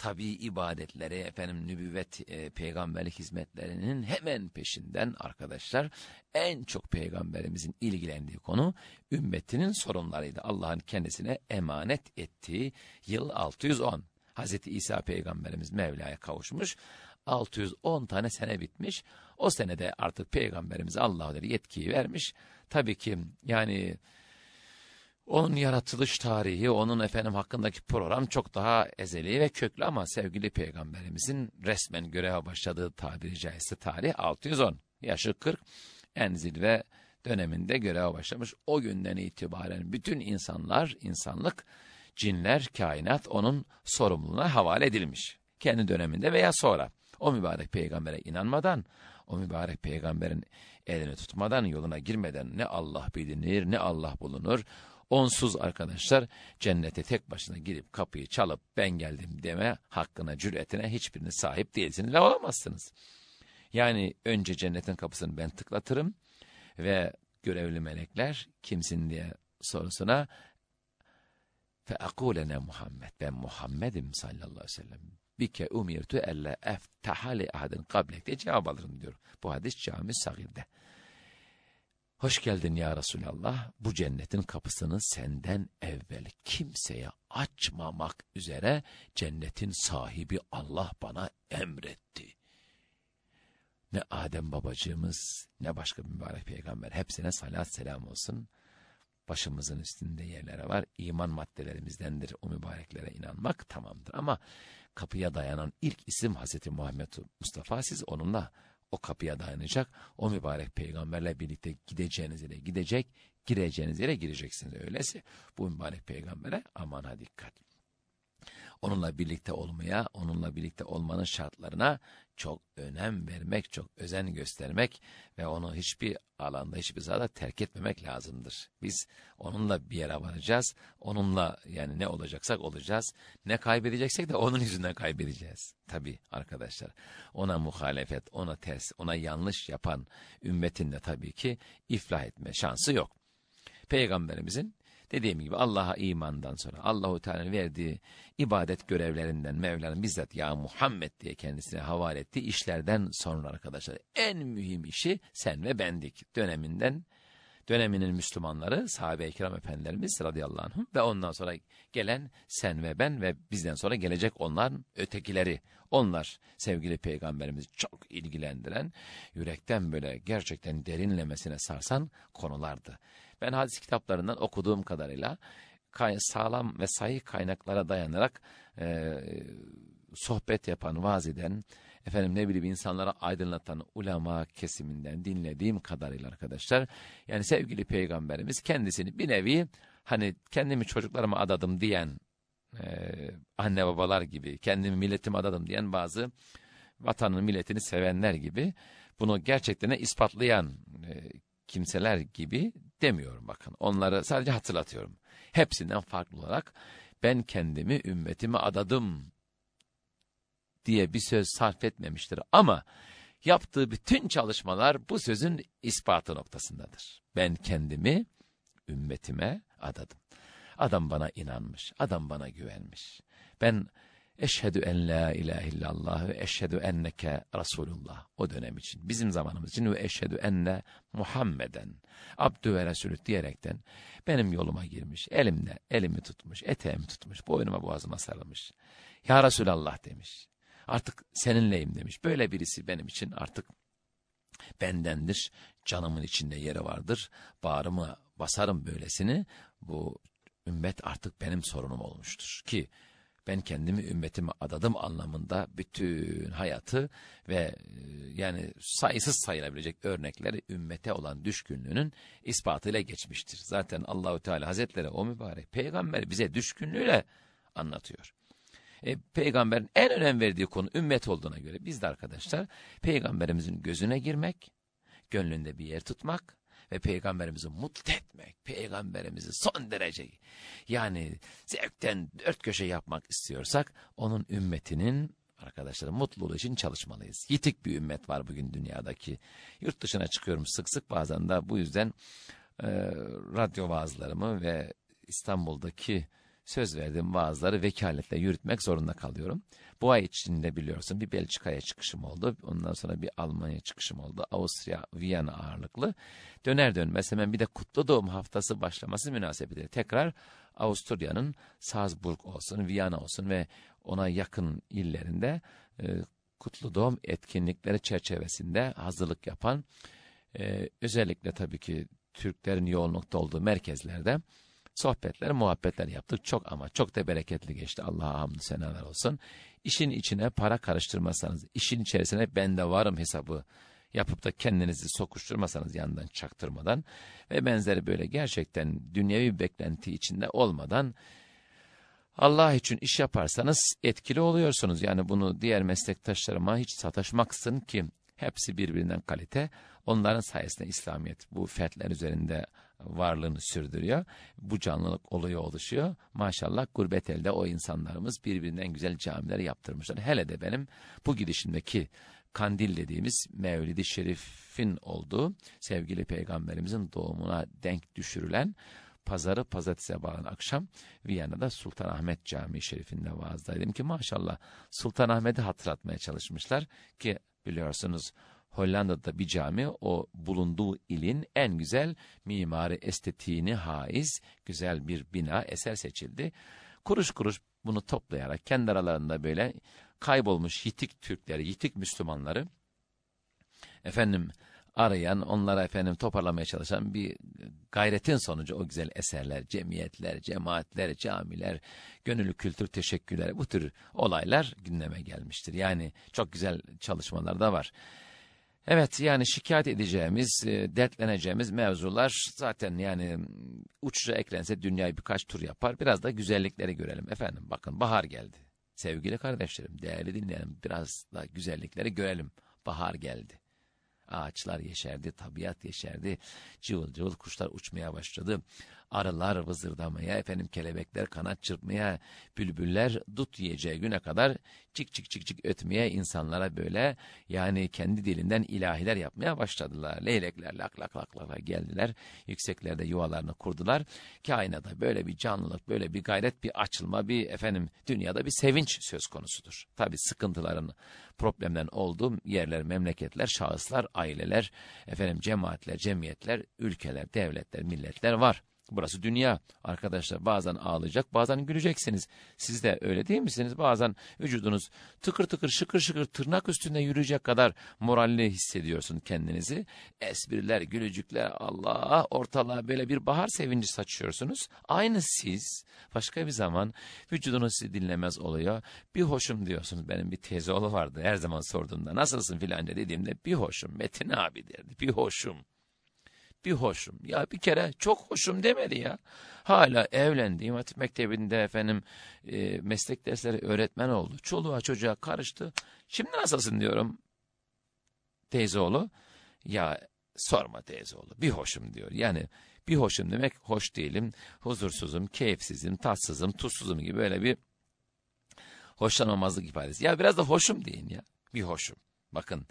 tabi ibadetleri, efendim nübüvvet, e, peygamberlik hizmetlerinin hemen peşinden arkadaşlar en çok peygamberimizin ilgilendiği konu ümmetinin sorunlarıydı. Allah'ın kendisine emanet ettiği yıl 610. Hazreti İsa peygamberimiz Mevla'ya kavuşmuş. 610 tane sene bitmiş. O senede artık peygamberimiz Allah'a yetkiyi vermiş. Tabii ki yani onun yaratılış tarihi, onun efendim hakkındaki program çok daha ezeli ve köklü ama sevgili peygamberimizin resmen göreve başladığı tabiri caizse tarih 610. Yaşı 40, en zirve döneminde göreve başlamış. O günden itibaren bütün insanlar, insanlık, cinler, kainat onun sorumluluğuna havale edilmiş. Kendi döneminde veya sonra. O mübarek peygambere inanmadan, o mübarek peygamberin elini tutmadan, yoluna girmeden ne Allah bilinir, ne Allah bulunur, Onsuz arkadaşlar cennete tek başına girip kapıyı çalıp ben geldim deme hakkına, cüretine hiçbirine sahip değilsiniz ve olamazsınız. Yani önce cennetin kapısını ben tıklatırım ve görevli melekler kimsin diye sorusuna fe akulene Muhammed ben Muhammed'im sallallahu aleyhi ve sellem bike umirtu elle eftaha li ahadin kablek diye cevap alırım diyor. Bu hadis cami sagirde. Hoş geldin ya Resulallah. Bu cennetin kapısını senden evvel kimseye açmamak üzere cennetin sahibi Allah bana emretti. Ne Adem babacığımız ne başka mübarek peygamber hepsine salat selam olsun. Başımızın üstünde yerlere var. İman maddelerimizdendir o mübareklere inanmak tamamdır. Ama kapıya dayanan ilk isim Hazreti Muhammed Mustafa siz onunla o kapıya dayanacak. O mübarek peygamberle birlikte gideceğiniz yere gidecek, gireceğiniz yere gireceksiniz. Öyleyse bu mübarek peygambere aman ha dikkat. Onunla birlikte olmaya, onunla birlikte olmanın şartlarına çok önem vermek, çok özen göstermek ve onu hiçbir alanda, hiçbir sahada terk etmemek lazımdır. Biz onunla bir yere varacağız. Onunla yani ne olacaksak olacağız. Ne kaybedeceksek de onun yüzünden kaybedeceğiz. Tabi arkadaşlar. Ona muhalefet, ona ters, ona yanlış yapan ümmetin de tabii ki iflah etme şansı yok. Peygamberimizin Dediğim gibi Allah'a imandan sonra Allahu Teala'nın verdiği ibadet görevlerinden Mevla'nın bizzat ya Muhammed diye kendisine havale ettiği işlerden sonra arkadaşlar en mühim işi sen ve bendik döneminden döneminin Müslümanları sahabe-i kiram efendilerimiz radıyallahu anhum ve ondan sonra gelen sen ve ben ve bizden sonra gelecek onların ötekileri onlar sevgili peygamberimiz çok ilgilendiren yürekten böyle gerçekten derinlemesine sarsan konulardı. Ben hadis kitaplarından okuduğum kadarıyla sağlam ve sahih kaynaklara dayanarak e, sohbet yapan, vaaz eden, efendim ne bileyim insanlara aydınlatan ulema kesiminden dinlediğim kadarıyla arkadaşlar, yani sevgili peygamberimiz kendisini bir nevi hani kendimi çocuklarıma adadım diyen e, anne babalar gibi, kendimi milletime adadım diyen bazı vatanın milletini sevenler gibi bunu gerçekten ispatlayan e, kimseler gibi demiyorum bakın. Onları sadece hatırlatıyorum. Hepsinden farklı olarak ben kendimi ümmetime adadım diye bir söz sarf etmemiştir. Ama yaptığı bütün çalışmalar bu sözün ispatı noktasındadır. Ben kendimi ümmetime adadım. Adam bana inanmış, adam bana güvenmiş. Ben Eşhedü en la ilahe illallah ve eşhedü enneke Resulullah o dönem için. Bizim zamanımız için ve eşhedü enne Muhammeden abdü ve resulü diyerekten benim yoluma girmiş. Elimde elimi tutmuş, eteğimi tutmuş, boynuma boğazıma sarılmış. Ya Resulallah demiş. Artık seninleyim demiş. Böyle birisi benim için artık bendendir. Canımın içinde yeri vardır. Bağrımı basarım böylesini. Bu ümmet artık benim sorunum olmuştur. Ki ben kendimi ümmetime adadım anlamında bütün hayatı ve e, yani sayısız sayılabilecek örnekleri ümmete olan düşkünlüğünün ispatıyla geçmiştir. Zaten Allahü Teala Hazretleri o mübarek peygamber bize düşkünlüğüyle anlatıyor. E, peygamberin en önem verdiği konu ümmet olduğuna göre biz de arkadaşlar peygamberimizin gözüne girmek, gönlünde bir yer tutmak ve peygamberimizi mutlu etmek, peygamberimizi son derece yani zevkten dört köşe yapmak istiyorsak onun ümmetinin arkadaşlar mutluluğu için çalışmalıyız. Yitik bir ümmet var bugün dünyadaki. Yurt dışına çıkıyorum sık sık bazen de bu yüzden e, radyo vaazlarımı ve İstanbul'daki söz verdiğim vaazları vekaletle yürütmek zorunda kalıyorum. Bu ay içinde biliyorsun bir Belçika'ya çıkışım oldu. Ondan sonra bir Almanya çıkışım oldu. Avusturya, Viyana ağırlıklı. Döner dönmez hemen bir de kutlu doğum haftası başlaması münasebetiyle tekrar Avusturya'nın Salzburg olsun, Viyana olsun ve ona yakın illerinde e, kutlu doğum etkinlikleri çerçevesinde hazırlık yapan e, özellikle tabii ki Türklerin yoğunlukta olduğu merkezlerde sohbetler, muhabbetler yaptık. Çok ama çok da bereketli geçti. Allah'a hamdü senalar olsun. İşin içine para karıştırmasanız, işin içerisine ben de varım hesabı yapıp da kendinizi sokuşturmasanız yandan çaktırmadan ve benzeri böyle gerçekten dünyevi beklenti içinde olmadan Allah için iş yaparsanız etkili oluyorsunuz. Yani bunu diğer meslektaşlarıma hiç sataşmaksın ki hepsi birbirinden kalite. Onların sayesinde İslamiyet bu fertler üzerinde varlığını sürdürüyor. Bu canlılık oluyor oluşuyor. Maşallah gurbet elde o insanlarımız birbirinden güzel camiler yaptırmışlar. Hele de benim bu gidişimdeki kandil dediğimiz Mevlid-i Şerif'in olduğu sevgili peygamberimizin doğumuna denk düşürülen pazarı pazartesiye bağlan akşam Viyana'da Sultanahmet Camii Şerifinde vaazdaydım ki maşallah Sultanahmet'i hatırlatmaya çalışmışlar ki biliyorsunuz Hollanda'da bir cami o bulunduğu ilin en güzel mimari estetiğini haiz güzel bir bina eser seçildi. Kuruş kuruş bunu toplayarak kendi aralarında böyle kaybolmuş yitik Türkleri, yitik Müslümanları efendim arayan, onlara efendim toparlamaya çalışan bir gayretin sonucu o güzel eserler, cemiyetler, cemaatler, camiler, gönüllü kültür teşekkürler bu tür olaylar gündeme gelmiştir. Yani çok güzel çalışmalar da var. Evet yani şikayet edeceğimiz, e, dertleneceğimiz mevzular zaten yani uçça eklense dünyayı birkaç tur yapar. Biraz da güzellikleri görelim. Efendim bakın bahar geldi. Sevgili kardeşlerim, değerli dinleyelim. Biraz da güzellikleri görelim. Bahar geldi. Ağaçlar yeşerdi, tabiat yeşerdi. Cıvıl cıvıl kuşlar uçmaya başladı arılar vızırdamaya, efendim kelebekler kanat çırpmaya, bülbüller dut yiyeceği güne kadar çık çık çık çık ötmeye insanlara böyle yani kendi dilinden ilahiler yapmaya başladılar. Leylekler lak lak lak lak geldiler. Yükseklerde yuvalarını kurdular. Kainata böyle bir canlılık, böyle bir gayret, bir açılma, bir efendim dünyada bir sevinç söz konusudur. Tabi sıkıntıların, problemden olduğu yerler, memleketler, şahıslar, aileler, efendim cemaatler, cemiyetler, ülkeler, devletler, milletler var. Burası dünya. Arkadaşlar bazen ağlayacak bazen güleceksiniz. Siz de öyle değil misiniz? Bazen vücudunuz tıkır tıkır şıkır şıkır tırnak üstünde yürüyecek kadar moralli hissediyorsun kendinizi. Espriler, gülücükler Allah ortalığa böyle bir bahar sevinci saçıyorsunuz. Aynı siz başka bir zaman vücudunuz sizi dinlemez oluyor. Bir hoşum diyorsunuz. Benim bir teyze oğlu vardı her zaman sorduğunda nasılsın filanca dediğimde bir hoşum Metin abi derdi bir hoşum bir hoşum. Ya bir kere çok hoşum demedi ya. Hala evlendi. İmam Mektebi'nde efendim e, meslek dersleri öğretmen oldu. Çoluğa çocuğa karıştı. Şimdi nasılsın diyorum teyzeoğlu. Ya sorma teyzeoğlu bir hoşum diyor. Yani bir hoşum demek hoş değilim, huzursuzum, keyifsizim, tatsızım, tuzsuzum gibi böyle bir hoşlanmamazlık ifadesi. Ya biraz da hoşum deyin ya. Bir hoşum. Bakın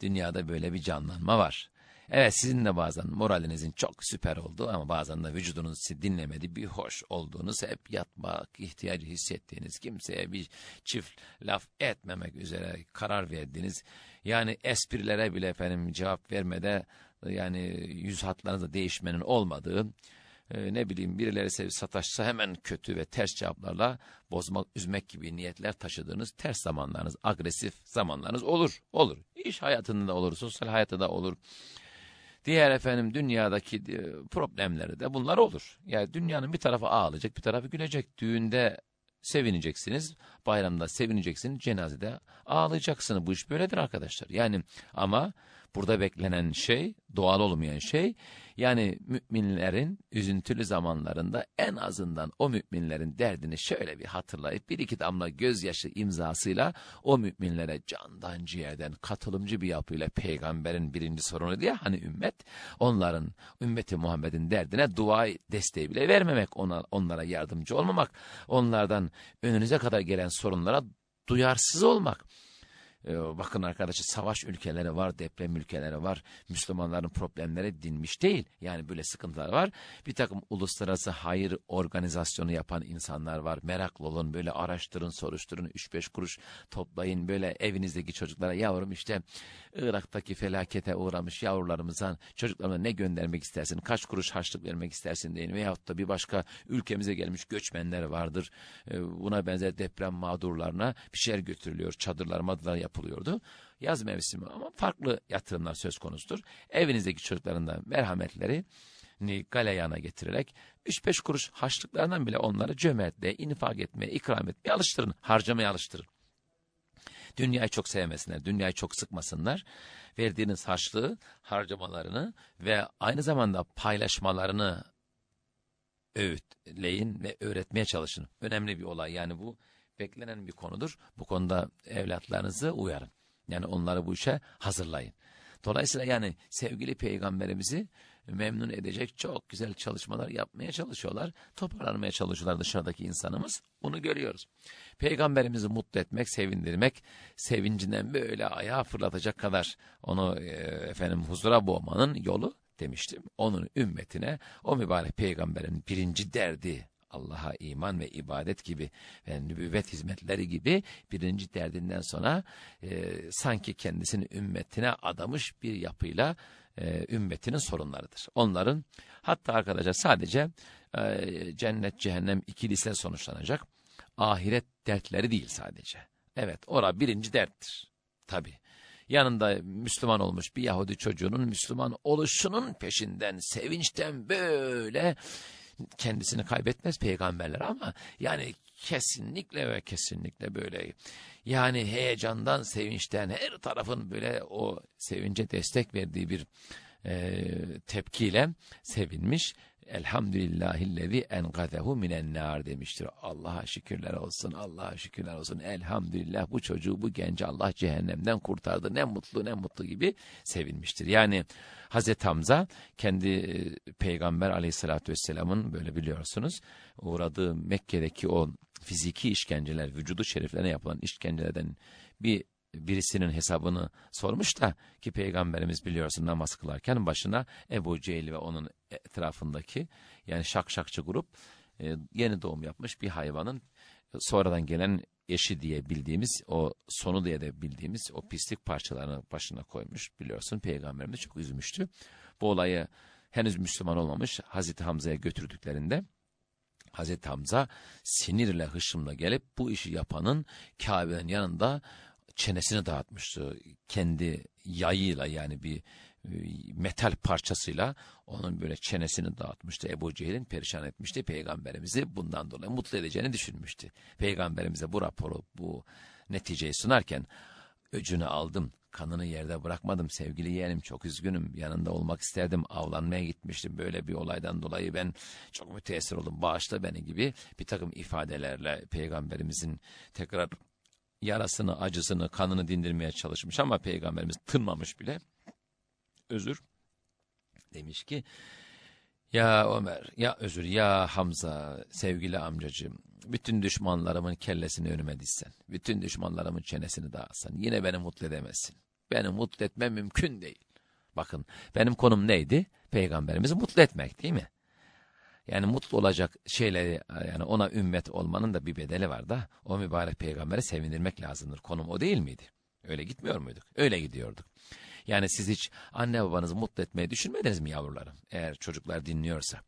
dünyada böyle bir canlanma var. Evet sizin de bazen moralinizin çok süper olduğu ama bazen de vücudunuz sizi dinlemedi bir hoş olduğunuz hep yatmak ihtiyacı hissettiğiniz kimseye bir çift laf etmemek üzere karar verdiğiniz yani esprilere bile efendim cevap vermede yani yüz hatlarınızda değişmenin olmadığı e, ne bileyim birileri size sataşsa hemen kötü ve ters cevaplarla bozmak, üzmek gibi niyetler taşıdığınız ters zamanlarınız, agresif zamanlarınız olur. Olur. İş hayatında da olur, sosyal hayatta da olur. Diğer efendim dünyadaki e, problemleri de bunlar olur. Yani dünyanın bir tarafı ağlayacak, bir tarafı gülecek. Düğünde Sevineceksiniz. Bayramda sevineceksiniz. Cenazede ağlayacaksınız. Bu iş böyledir arkadaşlar. Yani ama burada beklenen şey, doğal olmayan şey yani müminlerin üzüntülü zamanlarında en azından o müminlerin derdini şöyle bir hatırlayıp bir iki damla gözyaşı imzasıyla o müminlere candan ciğerden katılımcı bir yapıyla peygamberin birinci sorunu diye hani ümmet onların ümmeti Muhammed'in derdine dua desteği bile vermemek ona, onlara yardımcı olmamak onlardan önünüze kadar gelen sorunlara duyarsız olmak. Ee, bakın arkadaşlar savaş ülkeleri var, deprem ülkeleri var. Müslümanların problemleri dinmiş değil. Yani böyle sıkıntılar var. Bir takım uluslararası hayır organizasyonu yapan insanlar var. Meraklı olun, böyle araştırın, soruşturun, 3-5 kuruş toplayın. Böyle evinizdeki çocuklara yavrum işte Irak'taki felakete uğramış yavrularımızdan çocuklarına ne göndermek istersin, kaç kuruş harçlık vermek istersin deyin. Veyahut da bir başka ülkemize gelmiş göçmenler vardır. Ee, buna benzer deprem mağdurlarına bir şeyler götürülüyor. Çadırlar, madırlar yapılıyordu. Yaz mevsimi ama farklı yatırımlar söz konusudur. Evinizdeki çocukların da merhametleri galeyana getirerek 3-5 kuruş haçlıklarından bile onları cömertliğe, infak etmeye, ikram etmeye alıştırın. Harcamaya alıştırın. Dünyayı çok sevmesinler, dünyayı çok sıkmasınlar. Verdiğiniz harçlığı, harcamalarını ve aynı zamanda paylaşmalarını öğütleyin ve öğretmeye çalışın. Önemli bir olay yani bu beklenen bir konudur. Bu konuda evlatlarınızı uyarın. Yani onları bu işe hazırlayın. Dolayısıyla yani sevgili peygamberimizi memnun edecek çok güzel çalışmalar yapmaya çalışıyorlar. Toparlanmaya çalışıyorlar dışarıdaki insanımız. Bunu görüyoruz. Peygamberimizi mutlu etmek, sevindirmek, sevincinden böyle ayağa fırlatacak kadar onu e, efendim huzura boğmanın yolu demiştim. Onun ümmetine o mübarek peygamberin birinci derdi Allah'a iman ve ibadet gibi ve nübüvvet hizmetleri gibi birinci derdinden sonra e, sanki kendisini ümmetine adamış bir yapıyla e, ümmetinin sorunlarıdır. Onların hatta arkadaşlar sadece e, cennet cehennem ikilisine sonuçlanacak ahiret dertleri değil sadece. Evet ora birinci derttir. Tabi. Yanında Müslüman olmuş bir Yahudi çocuğunun Müslüman oluşunun peşinden sevinçten böyle kendisini kaybetmez peygamberler ama yani kesinlikle ve kesinlikle böyle. Yani heyecandan sevinçten her tarafın böyle o sevince destek verdiği bir e, tepkiyle sevinmiş Elhamdülillahillezî engazehu minen nar demiştir. Allah'a şükürler olsun, Allah'a şükürler olsun. Elhamdülillah bu çocuğu, bu genci Allah cehennemden kurtardı. Ne mutlu, ne mutlu gibi sevinmiştir. Yani Hazreti Hamza kendi e, Peygamber aleyhissalatü vesselamın böyle biliyorsunuz uğradığı Mekke'deki o fiziki işkenceler, vücudu şeriflerine yapılan işkencelerden bir birisinin hesabını sormuş da ki peygamberimiz biliyorsun namaz kılarken başına Ebu Cehil ve onun etrafındaki yani şakşakçı grup e, yeni doğum yapmış bir hayvanın sonradan gelen eşi diye bildiğimiz o sonu diye de bildiğimiz o pislik parçalarını başına koymuş biliyorsun peygamberimiz çok üzmüştü. Bu olayı henüz Müslüman olmamış Hazreti Hamza'ya götürdüklerinde Hazreti Hamza sinirle hışımla gelip bu işi yapanın Kabe'nin yanında çenesini dağıtmıştı. Kendi yayıyla yani bir e, metal parçasıyla onun böyle çenesini dağıtmıştı. Ebu Cehil'in perişan etmişti. Peygamberimizi bundan dolayı mutlu edeceğini düşünmüştü. Peygamberimize bu raporu, bu neticeyi sunarken öcünü aldım. Kanını yerde bırakmadım sevgili yeğenim çok üzgünüm yanında olmak isterdim avlanmaya gitmiştim böyle bir olaydan dolayı ben çok müteessir oldum bağışla beni gibi bir takım ifadelerle peygamberimizin tekrar yarasını, acısını, kanını dindirmeye çalışmış ama peygamberimiz tınmamış bile. Özür demiş ki ya Ömer, ya özür, ya Hamza, sevgili amcacığım, bütün düşmanlarımın kellesini önüme dizsen, bütün düşmanlarımın çenesini dağıtsan, yine beni mutlu edemezsin. Beni mutlu etmem mümkün değil. Bakın, benim konum neydi? Peygamberimizi mutlu etmek değil mi? Yani mutlu olacak şeyleri yani ona ümmet olmanın da bir bedeli var da o mübarek peygamberi sevindirmek lazımdır. Konum o değil miydi? Öyle gitmiyor muyduk? Öyle gidiyorduk. Yani siz hiç anne babanızı mutlu etmeyi düşünmediniz mi yavrularım? Eğer çocuklar dinliyorsa.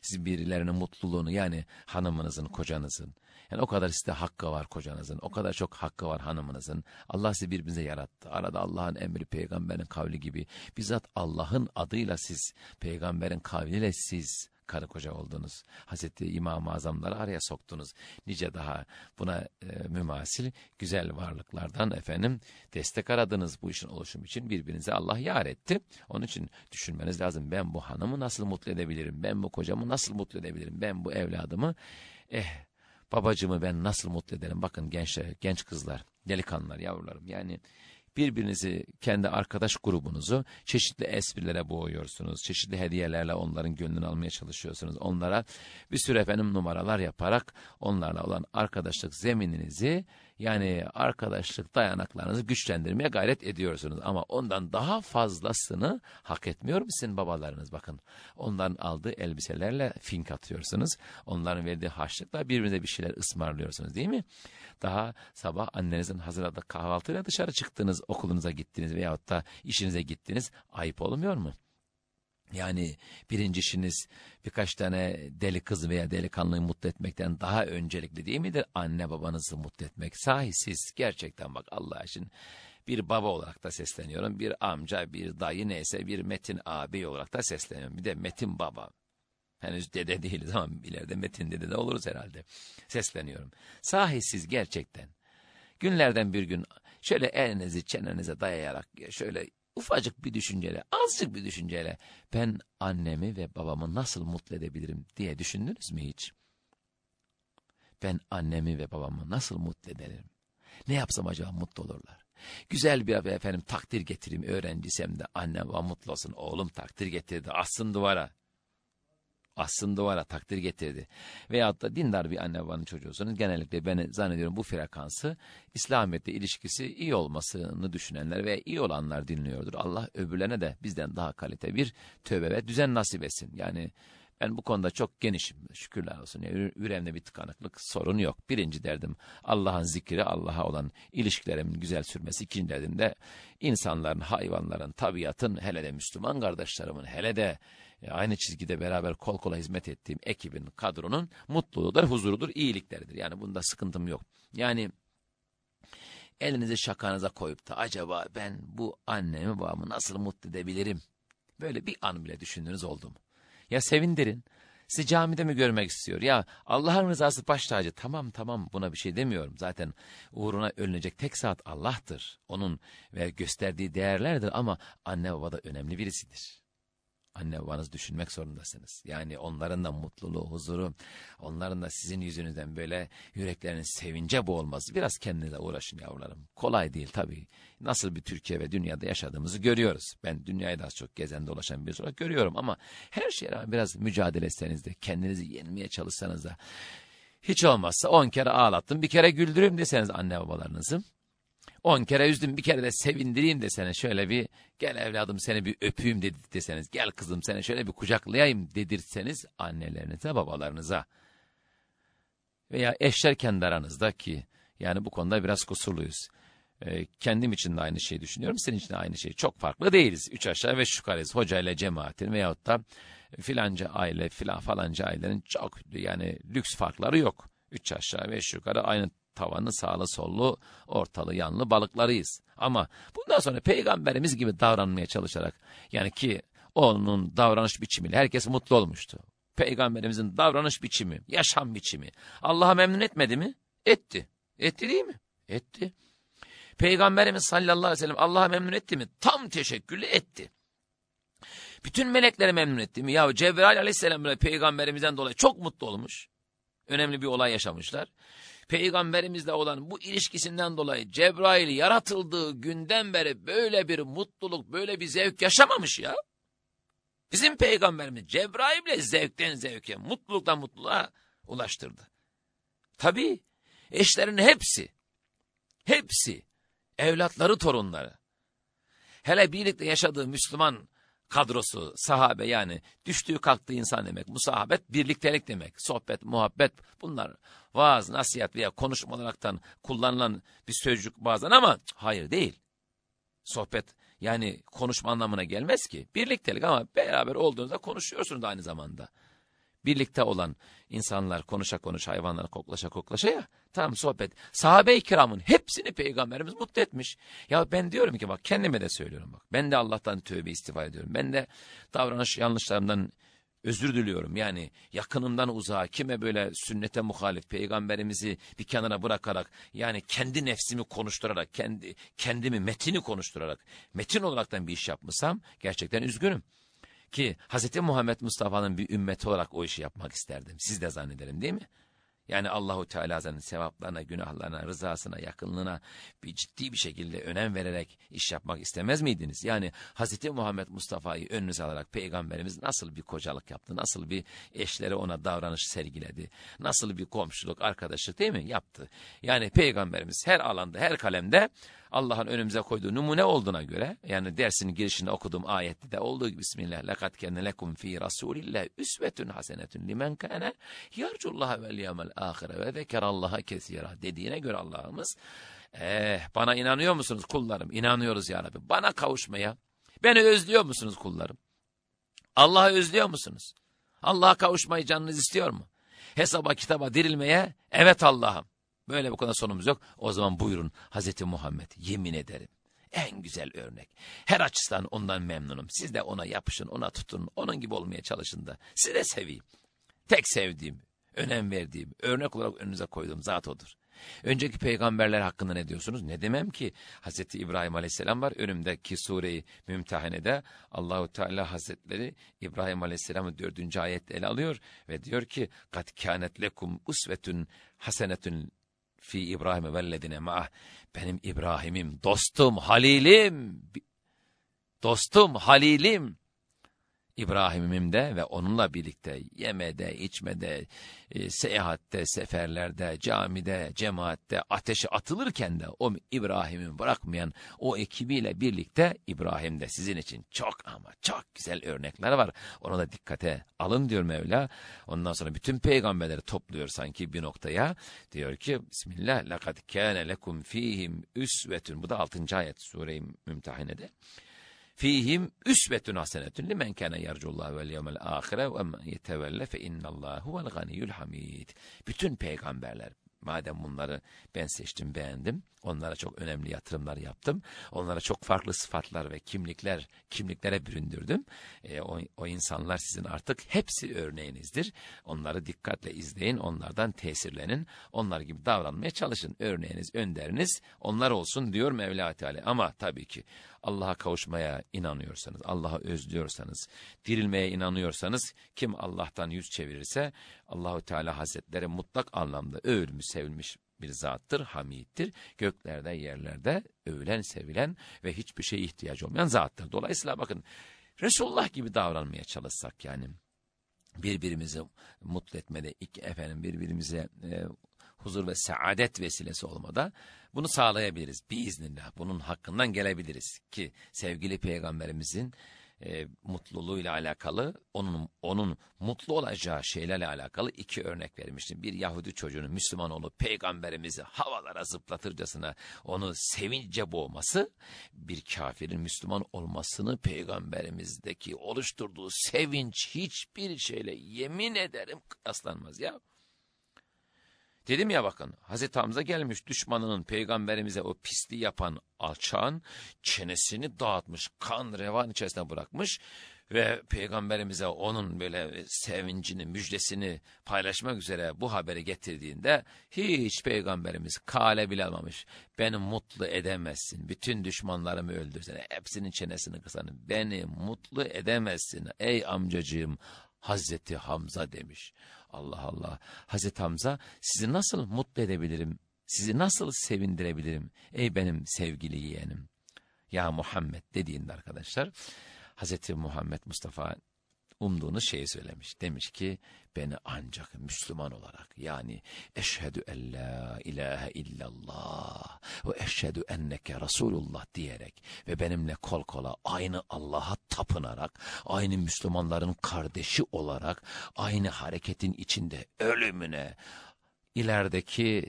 Siz birilerinin mutluluğunu yani hanımınızın, kocanızın. Yani o kadar size hakkı var kocanızın. O kadar çok hakkı var hanımınızın. Allah sizi birbirinize yarattı. Arada Allah'ın emri peygamberin kavli gibi. Bizzat Allah'ın adıyla siz, peygamberin kavliyle siz karı koca oldunuz. Hazreti İmam-ı Azamları araya soktunuz. Nice daha buna e, mümasil güzel varlıklardan efendim destek aradınız bu işin oluşum için. Birbirinize Allah yar etti. Onun için düşünmeniz lazım. Ben bu hanımı nasıl mutlu edebilirim? Ben bu kocamı nasıl mutlu edebilirim? Ben bu evladımı eh babacımı ben nasıl mutlu ederim? Bakın gençler, genç kızlar, delikanlılar, yavrularım. Yani birbirinizi, kendi arkadaş grubunuzu çeşitli esprilere boğuyorsunuz. Çeşitli hediyelerle onların gönlünü almaya çalışıyorsunuz. Onlara bir sürü efendim numaralar yaparak onlarla olan arkadaşlık zemininizi yani arkadaşlık dayanaklarınızı güçlendirmeye gayret ediyorsunuz. Ama ondan daha fazlasını hak etmiyor musun babalarınız? Bakın onların aldığı elbiselerle fink atıyorsunuz. Onların verdiği harçlıkla birbirine bir şeyler ısmarlıyorsunuz değil mi? Daha sabah annenizin hazırladığı kahvaltıyla dışarı çıktınız, okulunuza gittiniz veyahut da işinize gittiniz. Ayıp olmuyor mu? Yani birinci işiniz birkaç tane deli kız veya delikanlıyı mutlu etmekten daha öncelikli değil midir? Anne babanızı mutlu etmek. Sahi siz gerçekten bak Allah için bir baba olarak da sesleniyorum. Bir amca, bir dayı neyse bir Metin abi olarak da sesleniyorum. Bir de Metin baba. Henüz dede değiliz ama ileride Metin dede de oluruz herhalde. Sesleniyorum. Sahi siz gerçekten günlerden bir gün şöyle elinizi çenenize dayayarak şöyle ufacık bir düşünceyle, azıcık bir düşünceyle ben annemi ve babamı nasıl mutlu edebilirim diye düşündünüz mü hiç? Ben annemi ve babamı nasıl mutlu ederim? Ne yapsam acaba mutlu olurlar? Güzel bir efendim takdir getireyim öğrencisem de annem babam mutlu olsun. Oğlum takdir getirdi assın duvara assın duvara takdir getirdi. Veyahut da dindar bir anne babanın çocuğusunuz. Genellikle ben zannediyorum bu frekansı İslamiyet'le ilişkisi iyi olmasını düşünenler ve iyi olanlar dinliyordur. Allah öbürlerine de bizden daha kalite bir tövbe ve düzen nasip etsin. Yani ben bu konuda çok genişim. Şükürler olsun. Yani üremde bir tıkanıklık sorun yok. Birinci derdim Allah'ın zikri, Allah'a olan ilişkilerimin güzel sürmesi. İkinci derdim de insanların, hayvanların, tabiatın, hele de Müslüman kardeşlerimin, hele de e, aynı çizgide beraber kol kola hizmet ettiğim ekibin, kadronun mutluluğudur, huzurudur, iyilikleridir. Yani bunda sıkıntım yok. Yani elinizi şakanıza koyup da acaba ben bu annemi babamı nasıl mutlu edebilirim? Böyle bir an bile düşündüğünüz oldu mu? Ya sevindirin. Sizi camide mi görmek istiyor? Ya Allah'ın rızası baş tacı. Tamam tamam buna bir şey demiyorum. Zaten uğruna ölünecek tek saat Allah'tır. Onun ve gösterdiği değerlerdir ama anne baba da önemli birisidir anne babanız düşünmek zorundasınız. Yani onların da mutluluğu, huzuru, onların da sizin yüzünüzden böyle yüreklerinin sevince boğulması. Biraz kendinize uğraşın yavrularım. Kolay değil tabii. Nasıl bir Türkiye ve dünyada yaşadığımızı görüyoruz. Ben dünyayı daha çok gezen dolaşan bir olarak görüyorum ama her şeye biraz mücadele etseniz de kendinizi yenmeye çalışsanız da hiç olmazsa on kere ağlattım bir kere güldüreyim deseniz anne babalarınızı On kere üzdüm bir kere de sevindireyim desene şöyle bir gel evladım seni bir öpeyim dedi deseniz gel kızım seni şöyle bir kucaklayayım dedirseniz annelerinize babalarınıza veya eşler kendi aranızda ki yani bu konuda biraz kusurluyuz. Ee, kendim için de aynı şeyi düşünüyorum. Senin için de aynı şey. Çok farklı değiliz. Üç aşağı ve şu yukarıyız. Hoca ile cemaatin veyahut da filanca aile filan falanca ailenin çok yani lüks farkları yok. Üç aşağı ve şu yukarı aynı tavanı sağlı sollu, ortalı yanlı balıklarıyız. Ama bundan sonra peygamberimiz gibi davranmaya çalışarak yani ki onun davranış biçimiyle herkes mutlu olmuştu. Peygamberimizin davranış biçimi, yaşam biçimi Allah'a memnun etmedi mi? Etti. Etti değil mi? Etti. Peygamberimiz sallallahu aleyhi ve sellem Allah'a memnun etti mi? Tam teşekkürlü etti. Bütün melekleri memnun etti mi? Ya Cebrail aleyhisselam peygamberimizden dolayı çok mutlu olmuş. Önemli bir olay yaşamışlar peygamberimizle olan bu ilişkisinden dolayı Cebrail yaratıldığı günden beri böyle bir mutluluk, böyle bir zevk yaşamamış ya. Bizim peygamberimiz Cebrail bile zevkten zevke, mutluluktan mutluluğa ulaştırdı. Tabi eşlerin hepsi, hepsi, evlatları, torunları, hele birlikte yaşadığı Müslüman kadrosu, sahabe yani düştüğü kalktığı insan demek. Musahabet birliktelik demek. Sohbet, muhabbet bunlar vaaz, nasihat veya konuşma olaraktan kullanılan bir sözcük bazen ama hayır değil. Sohbet yani konuşma anlamına gelmez ki. Birliktelik ama beraber olduğunuzda konuşuyorsunuz aynı zamanda birlikte olan insanlar konuşa konuş hayvanlar koklaşa koklaşa ya tamam sohbet. Sahabe-i kiramın hepsini peygamberimiz mutlu etmiş. Ya ben diyorum ki bak kendime de söylüyorum bak. Ben de Allah'tan tövbe istifa ediyorum. Ben de davranış yanlışlarımdan özür diliyorum. Yani yakınından uzağa kime böyle sünnete muhalif peygamberimizi bir kenara bırakarak yani kendi nefsimi konuşturarak kendi kendimi metini konuşturarak metin olaraktan bir iş yapmışsam gerçekten üzgünüm. Ki Hz. Muhammed Mustafa'nın bir ümmeti olarak o işi yapmak isterdim. Siz de zannederim değil mi? Yani Allahu Teala'nın sevaplarına, günahlarına, rızasına, yakınlığına bir ciddi bir şekilde önem vererek iş yapmak istemez miydiniz? Yani Hz. Muhammed Mustafa'yı önünüze alarak peygamberimiz nasıl bir kocalık yaptı, nasıl bir eşlere ona davranış sergiledi, nasıl bir komşuluk, arkadaşlık değil mi yaptı? Yani peygamberimiz her alanda, her kalemde Allah'ın önümüze koyduğu numune olduğuna göre yani dersinin girişinde okuduğum ayette de olduğu gibi Bismillah lekad kenne lekum fi rasulillah üsvetun hasenetun limen kana yarcullaha vel yevmel ahire ve zekerallaha kesira. dediğine göre Allah'ımız eh bana inanıyor musunuz kullarım? İnanıyoruz ya Rabbi. Bana kavuşmaya beni özlüyor musunuz kullarım? Allah'ı özlüyor musunuz? Allah'a kavuşmayı canınız istiyor mu? Hesaba kitaba dirilmeye evet Allah'ım Böyle bir konuda sonumuz yok. O zaman buyurun Hazreti Muhammed yemin ederim. En güzel örnek. Her açıdan ondan memnunum. Siz de ona yapışın, ona tutun, onun gibi olmaya çalışın da. Sizi de seveyim. Tek sevdiğim, önem verdiğim, örnek olarak önünüze koyduğum zat odur. Önceki peygamberler hakkında ne diyorsunuz? Ne demem ki? Hazreti İbrahim Aleyhisselam var. Önümdeki sureyi Mümtehane'de Allahu Teala Hazretleri İbrahim Aleyhisselam'ı dördüncü ayette ele alıyor ve diyor ki: "Kat kânet lekum usvetun hasenetun fi İbrahim velledine ma'ah. Benim İbrahim'im, dostum, halilim, dostum, halilim. İbrahim'im de ve onunla birlikte yemede, içmede, e, seyahatte, seferlerde, camide, cemaatte ateşe atılırken de o İbrahim'i bırakmayan o ekibiyle birlikte İbrahim de sizin için çok ama çok güzel örnekler var. Ona da dikkate alın diyor Mevla. Ondan sonra bütün peygamberleri topluyor sanki bir noktaya. Diyor ki Bismillah لَقَدْ كَانَ لَكُمْ ف۪يهِمْ üsvetün. Bu da 6. ayet Sure-i Mümtehane'de fihim üsvetun hasenetun limen kana yercullah vel yevmel ahire ve men yetevelle fe innallahu huvel ganiyyul hamid. Bütün peygamberler madem bunları ben seçtim beğendim onlara çok önemli yatırımlar yaptım onlara çok farklı sıfatlar ve kimlikler kimliklere büründürdüm. E, o, o insanlar sizin artık hepsi örneğinizdir. Onları dikkatle izleyin onlardan tesirlenin onlar gibi davranmaya çalışın. Örneğiniz önderiniz onlar olsun diyor Mevla Teala. Ama tabii ki Allah'a kavuşmaya inanıyorsanız, Allah'a özlüyorsanız, dirilmeye inanıyorsanız kim Allah'tan yüz çevirirse Allahu Teala Hazretleri mutlak anlamda övülmüş, sevilmiş bir zattır, hamiddir. Göklerde, yerlerde övülen, sevilen ve hiçbir şeye ihtiyacı olmayan zattır. Dolayısıyla bakın Resulullah gibi davranmaya çalışsak yani birbirimizi mutlu etmede, efendim birbirimize e, huzur ve saadet vesilesi olmada bunu sağlayabiliriz biiznillah. Bunun hakkından gelebiliriz ki sevgili peygamberimizin e, mutluluğuyla alakalı onun onun mutlu olacağı şeylerle alakalı iki örnek vermiştim. Bir Yahudi çocuğunun Müslüman olup peygamberimizi havalara zıplatırcasına onu sevince boğması, bir kafirin Müslüman olmasını peygamberimizdeki oluşturduğu sevinç hiçbir şeyle yemin ederim kıyaslanmaz ya. Dedim ya bakın Hazreti Hamza gelmiş düşmanının peygamberimize o pisliği yapan alçağın çenesini dağıtmış kan revan içerisine bırakmış ve peygamberimize onun böyle sevincini müjdesini paylaşmak üzere bu haberi getirdiğinde hiç peygamberimiz kale bile almamış. Beni mutlu edemezsin. Bütün düşmanlarımı öldürsen hepsinin çenesini kısanım. Beni mutlu edemezsin ey amcacığım Hazreti Hamza demiş. Allah Allah. Hazreti Hamza sizi nasıl mutlu edebilirim? Sizi nasıl sevindirebilirim? Ey benim sevgili yeğenim. Ya Muhammed dediğinde arkadaşlar Hazreti Muhammed Mustafa umduğunuz şeyi söylemiş. Demiş ki beni ancak Müslüman olarak yani eşhedü en la ilahe illallah ve eşhedü enneke Resulullah diyerek ve benimle kol kola aynı Allah'a tapınarak aynı Müslümanların kardeşi olarak aynı hareketin içinde ölümüne ilerideki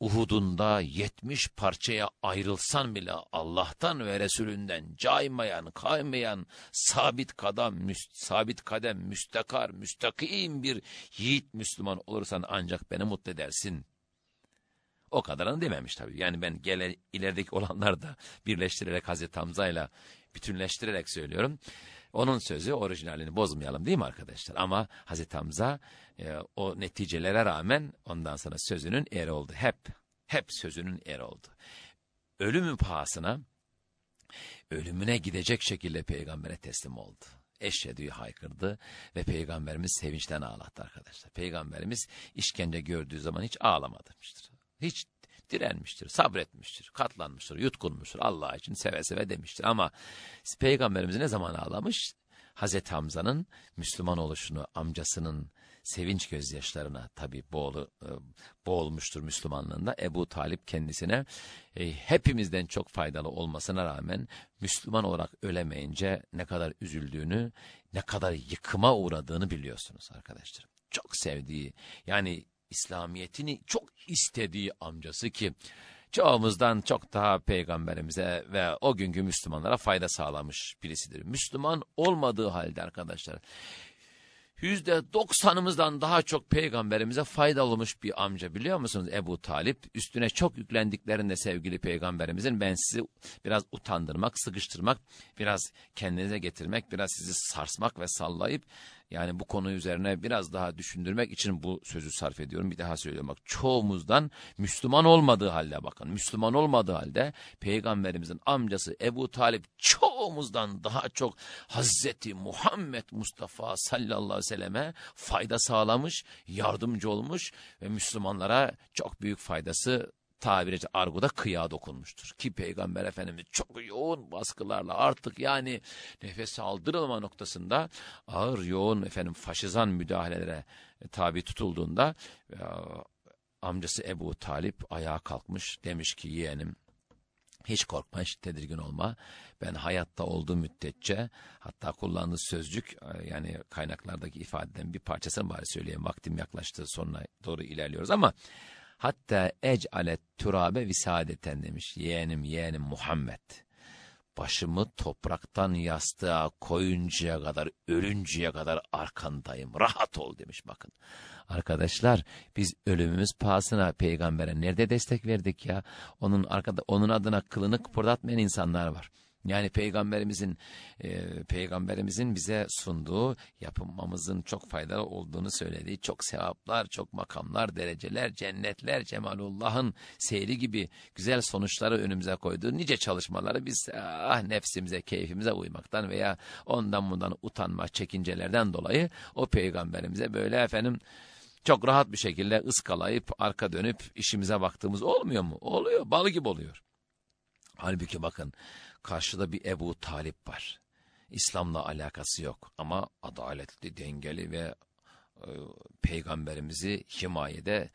Uhud'unda yetmiş parçaya ayrılsan bile Allah'tan ve Resulünden caymayan, kaymayan, sabit kadem, müst, sabit kadem, müstakar, müstakim bir yiğit Müslüman olursan ancak beni mutlu edersin. O kadarını dememiş tabii. Yani ben gele, ilerideki olanlar da birleştirerek Hazreti Hamza ile bütünleştirerek söylüyorum. Onun sözü orijinalini bozmayalım değil mi arkadaşlar? Ama Hazreti Hamza e, o neticelere rağmen ondan sonra sözünün eri oldu. Hep, hep sözünün eri oldu. Ölümün pahasına, ölümüne gidecek şekilde peygambere teslim oldu. Eşhedü'yü haykırdı ve peygamberimiz sevinçten ağlattı arkadaşlar. Peygamberimiz işkence gördüğü zaman hiç ağlamamıştır. Hiç direnmiştir, sabretmiştir, katlanmıştır, yutkunmuştur. Allah için seve seve demiştir. Ama peygamberimiz ne zaman ağlamış? Hazreti Hamza'nın Müslüman oluşunu, amcasının sevinç gözyaşlarına tabi boğulu, e, boğulmuştur Müslümanlığında. Ebu Talip kendisine e, hepimizden çok faydalı olmasına rağmen Müslüman olarak ölemeyince ne kadar üzüldüğünü, ne kadar yıkıma uğradığını biliyorsunuz arkadaşlar. Çok sevdiği yani İslamiyetini çok istediği amcası ki çoğumuzdan çok daha peygamberimize ve o günkü Müslümanlara fayda sağlamış birisidir. Müslüman olmadığı halde arkadaşlar yüzde doksanımızdan daha çok peygamberimize fayda olmuş bir amca biliyor musunuz Ebu Talip? Üstüne çok yüklendiklerinde sevgili peygamberimizin ben sizi biraz utandırmak, sıkıştırmak, biraz kendinize getirmek, biraz sizi sarsmak ve sallayıp yani bu konu üzerine biraz daha düşündürmek için bu sözü sarf ediyorum. Bir daha söylüyorum bak çoğumuzdan Müslüman olmadığı halde bakın Müslüman olmadığı halde peygamberimizin amcası Ebu Talip çoğumuzdan daha çok Hazreti Muhammed Mustafa sallallahu aleyhi ve selleme fayda sağlamış, yardımcı olmuş ve Müslümanlara çok büyük faydası tabiri argoda kıya dokunmuştur. Ki Peygamber Efendimiz çok yoğun baskılarla artık yani nefes aldırılma noktasında ağır yoğun efendim faşizan müdahalelere tabi tutulduğunda amcası Ebu Talip ayağa kalkmış demiş ki yeğenim hiç korkma, hiç tedirgin olma. Ben hayatta olduğum müddetçe hatta kullandığı sözcük yani kaynaklardaki ifadeden bir parçasını bari söyleyeyim. Vaktim yaklaştı sonuna doğru ilerliyoruz ama Hatta ec'alet turabe visadeten demiş. Yeğenim yeğenim Muhammed. Başımı topraktan yastığa koyuncaya kadar, ölünceye kadar arkandayım. Rahat ol demiş bakın. Arkadaşlar biz ölümümüz pahasına peygambere nerede destek verdik ya? Onun arkada onun adına kılını kıpırdatmayan insanlar var. Yani peygamberimizin e, peygamberimizin bize sunduğu yapılmamızın çok faydalı olduğunu söylediği çok sevaplar, çok makamlar, dereceler, cennetler, cemalullah'ın seyri gibi güzel sonuçları önümüze koyduğu nice çalışmaları biz ah nefsimize, keyfimize uymaktan veya ondan bundan utanma, çekincelerden dolayı o peygamberimize böyle efendim çok rahat bir şekilde ıskalayıp arka dönüp işimize baktığımız olmuyor mu? Oluyor, balı gibi oluyor. Halbuki bakın karşıda bir Ebu Talip var. İslam'la alakası yok ama adaletli, dengeli ve e, peygamberimizi himayede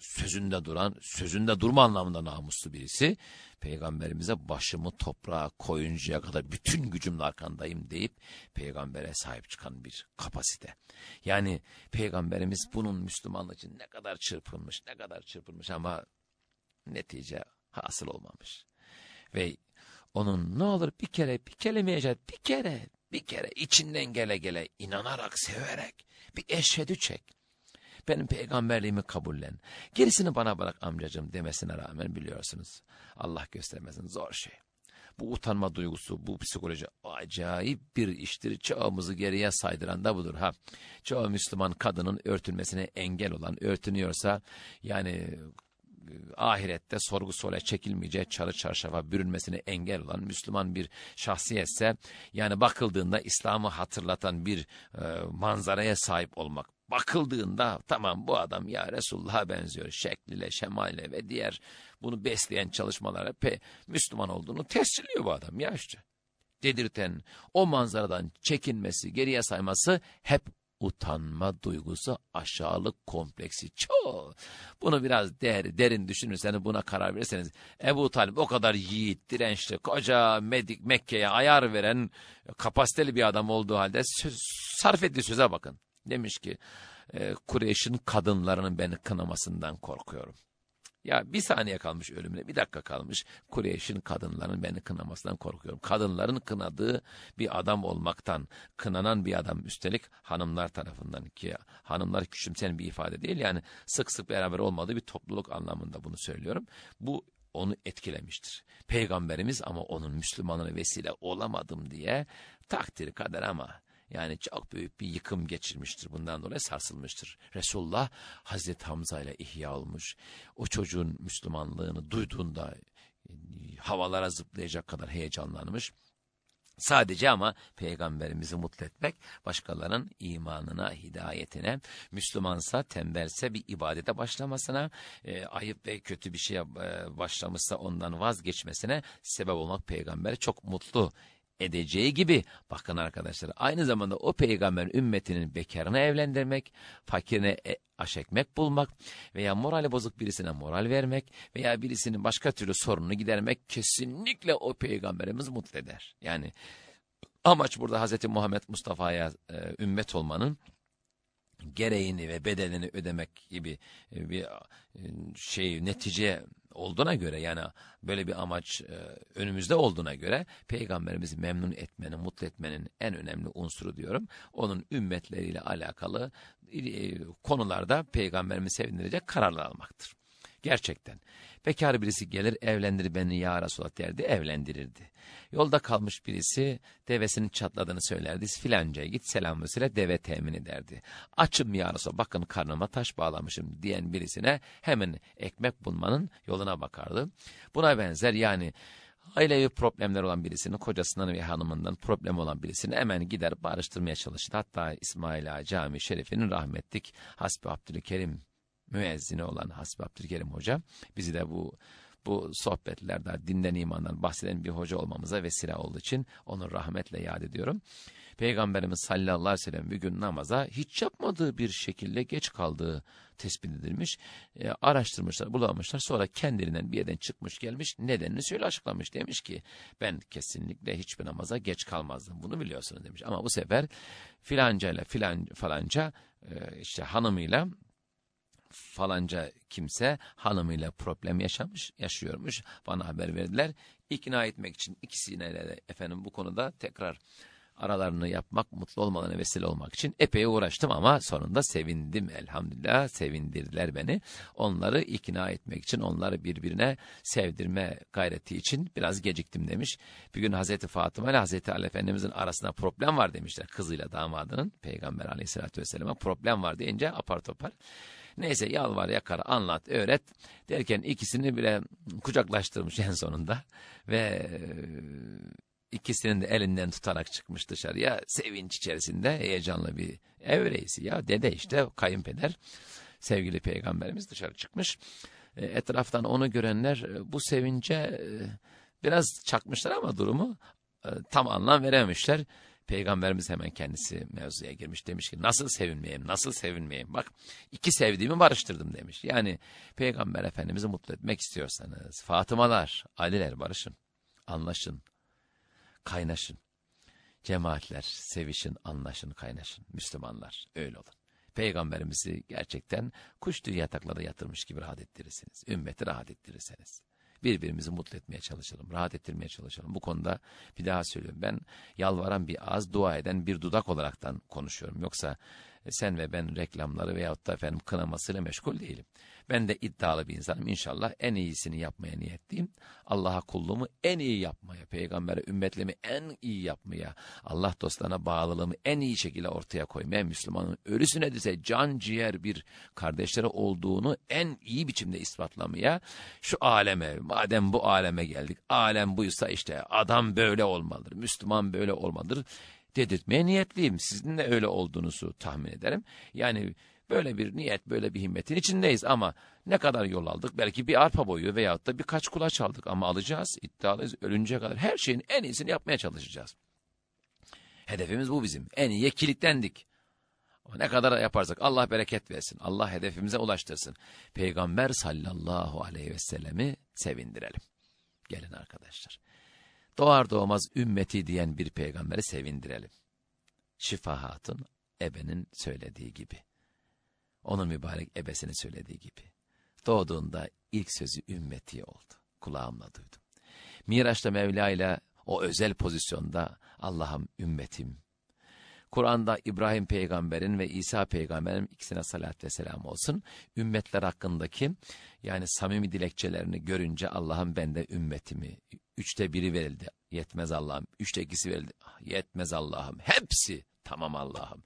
sözünde duran, sözünde durma anlamında namuslu birisi. Peygamberimize başımı toprağa koyuncaya kadar bütün gücümle arkandayım deyip peygambere sahip çıkan bir kapasite. Yani peygamberimiz bunun Müslümanlık için ne kadar çırpınmış, ne kadar çırpınmış ama netice hasıl olmamış. Ve onun ne olur bir kere bir kelimeye bir kere bir kere içinden gele gele inanarak severek bir eşhedü çek. Benim peygamberliğimi kabullen. Gerisini bana bırak amcacığım demesine rağmen biliyorsunuz. Allah göstermesin zor şey. Bu utanma duygusu, bu psikoloji acayip bir iştir. Çoğumuzu geriye saydıran da budur. Ha, çoğu Müslüman kadının örtülmesine engel olan, örtünüyorsa yani ahirette sorgu suale çekilmeyeceği çarı çarşafa bürünmesine engel olan Müslüman bir şahsiyetse yani bakıldığında İslam'ı hatırlatan bir e, manzaraya sahip olmak bakıldığında tamam bu adam ya Resulullah'a benziyor şekliyle, şemaliyle ve diğer bunu besleyen çalışmalara pe Müslüman olduğunu tescilliyor bu adam ya işte. Dedirten o manzaradan çekinmesi, geriye sayması hep utanma duygusu, aşağılık kompleksi çok. Bunu biraz der, derin düşünürseniz buna karar verirseniz Ebu Talip o kadar yiğit, dirençli, koca Medik, Mekke'ye ayar veren kapasiteli bir adam olduğu halde söz, sarf ettiği söze bakın. Demiş ki e, Kureyş'in kadınlarının beni kınamasından korkuyorum. Ya bir saniye kalmış ölümüne, bir dakika kalmış. Kureyş'in kadınların beni kınamasından korkuyorum. Kadınların kınadığı bir adam olmaktan, kınanan bir adam üstelik hanımlar tarafından ki hanımlar küçümseyen bir ifade değil. Yani sık sık beraber olmadığı bir topluluk anlamında bunu söylüyorum. Bu onu etkilemiştir. Peygamberimiz ama onun Müslümanına vesile olamadım diye takdir kader ama yani çok büyük bir yıkım geçirmiştir. Bundan dolayı sarsılmıştır. Resulullah Hazreti Hamza ile ihya olmuş. O çocuğun Müslümanlığını duyduğunda e, havalara zıplayacak kadar heyecanlanmış. Sadece ama peygamberimizi mutlu etmek, başkalarının imanına, hidayetine, Müslümansa, tembelse bir ibadete başlamasına, e, ayıp ve kötü bir şeye e, başlamışsa ondan vazgeçmesine sebep olmak peygamberi çok mutlu edeceği gibi bakın arkadaşlar aynı zamanda o peygamber ümmetinin bekarını evlendirmek, fakirine e, aş ekmek bulmak veya morali bozuk birisine moral vermek veya birisinin başka türlü sorununu gidermek kesinlikle o peygamberimiz mutlu eder. Yani amaç burada Hz. Muhammed Mustafa'ya e, ümmet olmanın gereğini ve bedelini ödemek gibi e, bir e, şey netice olduğuna göre yani böyle bir amaç e, önümüzde olduğuna göre peygamberimizi memnun etmenin, mutlu etmenin en önemli unsuru diyorum. Onun ümmetleriyle alakalı konularda peygamberimi sevindirecek kararlar almaktır. Gerçekten. Bekar birisi gelir evlendir beni ya Resulallah derdi evlendirirdi. Yolda kalmış birisi devesinin çatladığını söylerdi. Filancaya git selam vesile deve temin ederdi. Açım ya Resulallah bakın karnıma taş bağlamışım diyen birisine hemen ekmek bulmanın yoluna bakardı. Buna benzer yani ailevi problemler olan birisini kocasından ve hanımından problem olan birisini hemen gider barıştırmaya çalıştı. Hatta İsmail Ağa Camii Şerif'inin rahmetlik Hasbi Abdülkerim müezzini olan Hasbi Abdülkerim Hoca bizi de bu bu sohbetlerde dinden imandan bahseden bir hoca olmamıza vesile olduğu için onu rahmetle yad ediyorum. Peygamberimiz sallallahu aleyhi ve sellem bir gün namaza hiç yapmadığı bir şekilde geç kaldığı tespit edilmiş. E, araştırmışlar, bulamamışlar. Sonra kendiliğinden bir yerden çıkmış gelmiş. Nedenini söyle açıklamış. Demiş ki ben kesinlikle hiçbir namaza geç kalmazdım. Bunu biliyorsunuz demiş. Ama bu sefer filanca ile filan, falanca e, işte hanımıyla falanca kimse hanımıyla problem yaşamış, yaşıyormuş. Bana haber verdiler. İkna etmek için ikisine de efendim bu konuda tekrar aralarını yapmak, mutlu olmalarına vesile olmak için epey uğraştım ama sonunda sevindim elhamdülillah. Sevindirdiler beni. Onları ikna etmek için, onları birbirine sevdirme gayreti için biraz geciktim demiş. Bir gün Hazreti Fatıma ile Hazreti Ali Efendimizin arasında problem var demişler. Kızıyla damadının Peygamber aleyhissalatü vesselam'a problem var deyince apar topar. Neyse yalvar yakar anlat öğret derken ikisini bile kucaklaştırmış en sonunda ve e, ikisinin de elinden tutarak çıkmış dışarıya sevinç içerisinde heyecanlı bir ev reisi ya dede işte kayınpeder sevgili peygamberimiz dışarı çıkmış. E, etraftan onu görenler e, bu sevince biraz çakmışlar ama durumu tam anlam verememişler. Peygamberimiz hemen kendisi mevzuya girmiş demiş ki nasıl sevinmeyeyim nasıl sevinmeyeyim bak iki sevdiğimi barıştırdım demiş. Yani Peygamber Efendimiz'i mutlu etmek istiyorsanız Fatımalar, Aliler barışın, anlaşın, kaynaşın. Cemaatler sevişin, anlaşın, kaynaşın. Müslümanlar öyle olun. Peygamberimizi gerçekten kuş tüyü yataklara yatırmış gibi rahat ettirirsiniz. Ümmeti rahat ettirirseniz birbirimizi mutlu etmeye çalışalım, rahat ettirmeye çalışalım. Bu konuda bir daha söylüyorum. Ben yalvaran bir ağız, dua eden bir dudak olaraktan konuşuyorum. Yoksa sen ve ben reklamları veyahut da efendim kınamasıyla meşgul değilim. Ben de iddialı bir insanım. İnşallah en iyisini yapmaya niyetliyim. Allah'a kulluğumu en iyi yapmaya, peygambere ümmetliğimi en iyi yapmaya, Allah dostlarına bağlılığımı en iyi şekilde ortaya koymaya, Müslümanın ölüsüne dese can ciğer bir kardeşleri olduğunu en iyi biçimde ispatlamaya, şu aleme, madem bu aleme geldik, alem buysa işte adam böyle olmalıdır, Müslüman böyle olmalıdır dedirtmeye niyetliyim. Sizin de öyle olduğunuzu tahmin ederim. Yani böyle bir niyet, böyle bir himmetin içindeyiz ama ne kadar yol aldık? Belki bir arpa boyu veyahut da birkaç kulaç aldık ama alacağız, iddialıyız. Ölünceye kadar her şeyin en iyisini yapmaya çalışacağız. Hedefimiz bu bizim. En iyiye kilitlendik. ne kadar yaparsak Allah bereket versin. Allah hedefimize ulaştırsın. Peygamber sallallahu aleyhi ve sellemi sevindirelim. Gelin arkadaşlar doğar doğmaz ümmeti diyen bir peygamberi sevindirelim. Şifa Hatun ebenin söylediği gibi. Onun mübarek ebesinin söylediği gibi. Doğduğunda ilk sözü ümmeti oldu. Kulağımla duydum. Miraç'ta Mevla ile o özel pozisyonda Allah'ım ümmetim. Kur'an'da İbrahim peygamberin ve İsa peygamberin ikisine salat ve selam olsun. Ümmetler hakkındaki yani samimi dilekçelerini görünce Allah'ım bende ümmetimi üçte biri verildi. Yetmez Allah'ım. Üçte ikisi verildi. Yetmez Allah'ım. Hepsi tamam Allah'ım.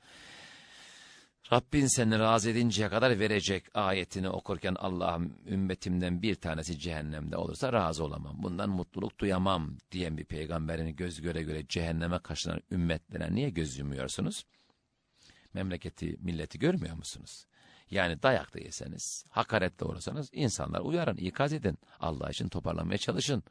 Rabbin seni razı edinceye kadar verecek ayetini okurken Allah'ım ümmetimden bir tanesi cehennemde olursa razı olamam. Bundan mutluluk duyamam diyen bir peygamberin göz göre göre cehenneme kaçıran ümmetlere niye göz yumuyorsunuz? Memleketi, milleti görmüyor musunuz? Yani dayak da yeseniz, hakaret de uğrasanız insanlar uyarın, ikaz edin. Allah için toparlanmaya çalışın.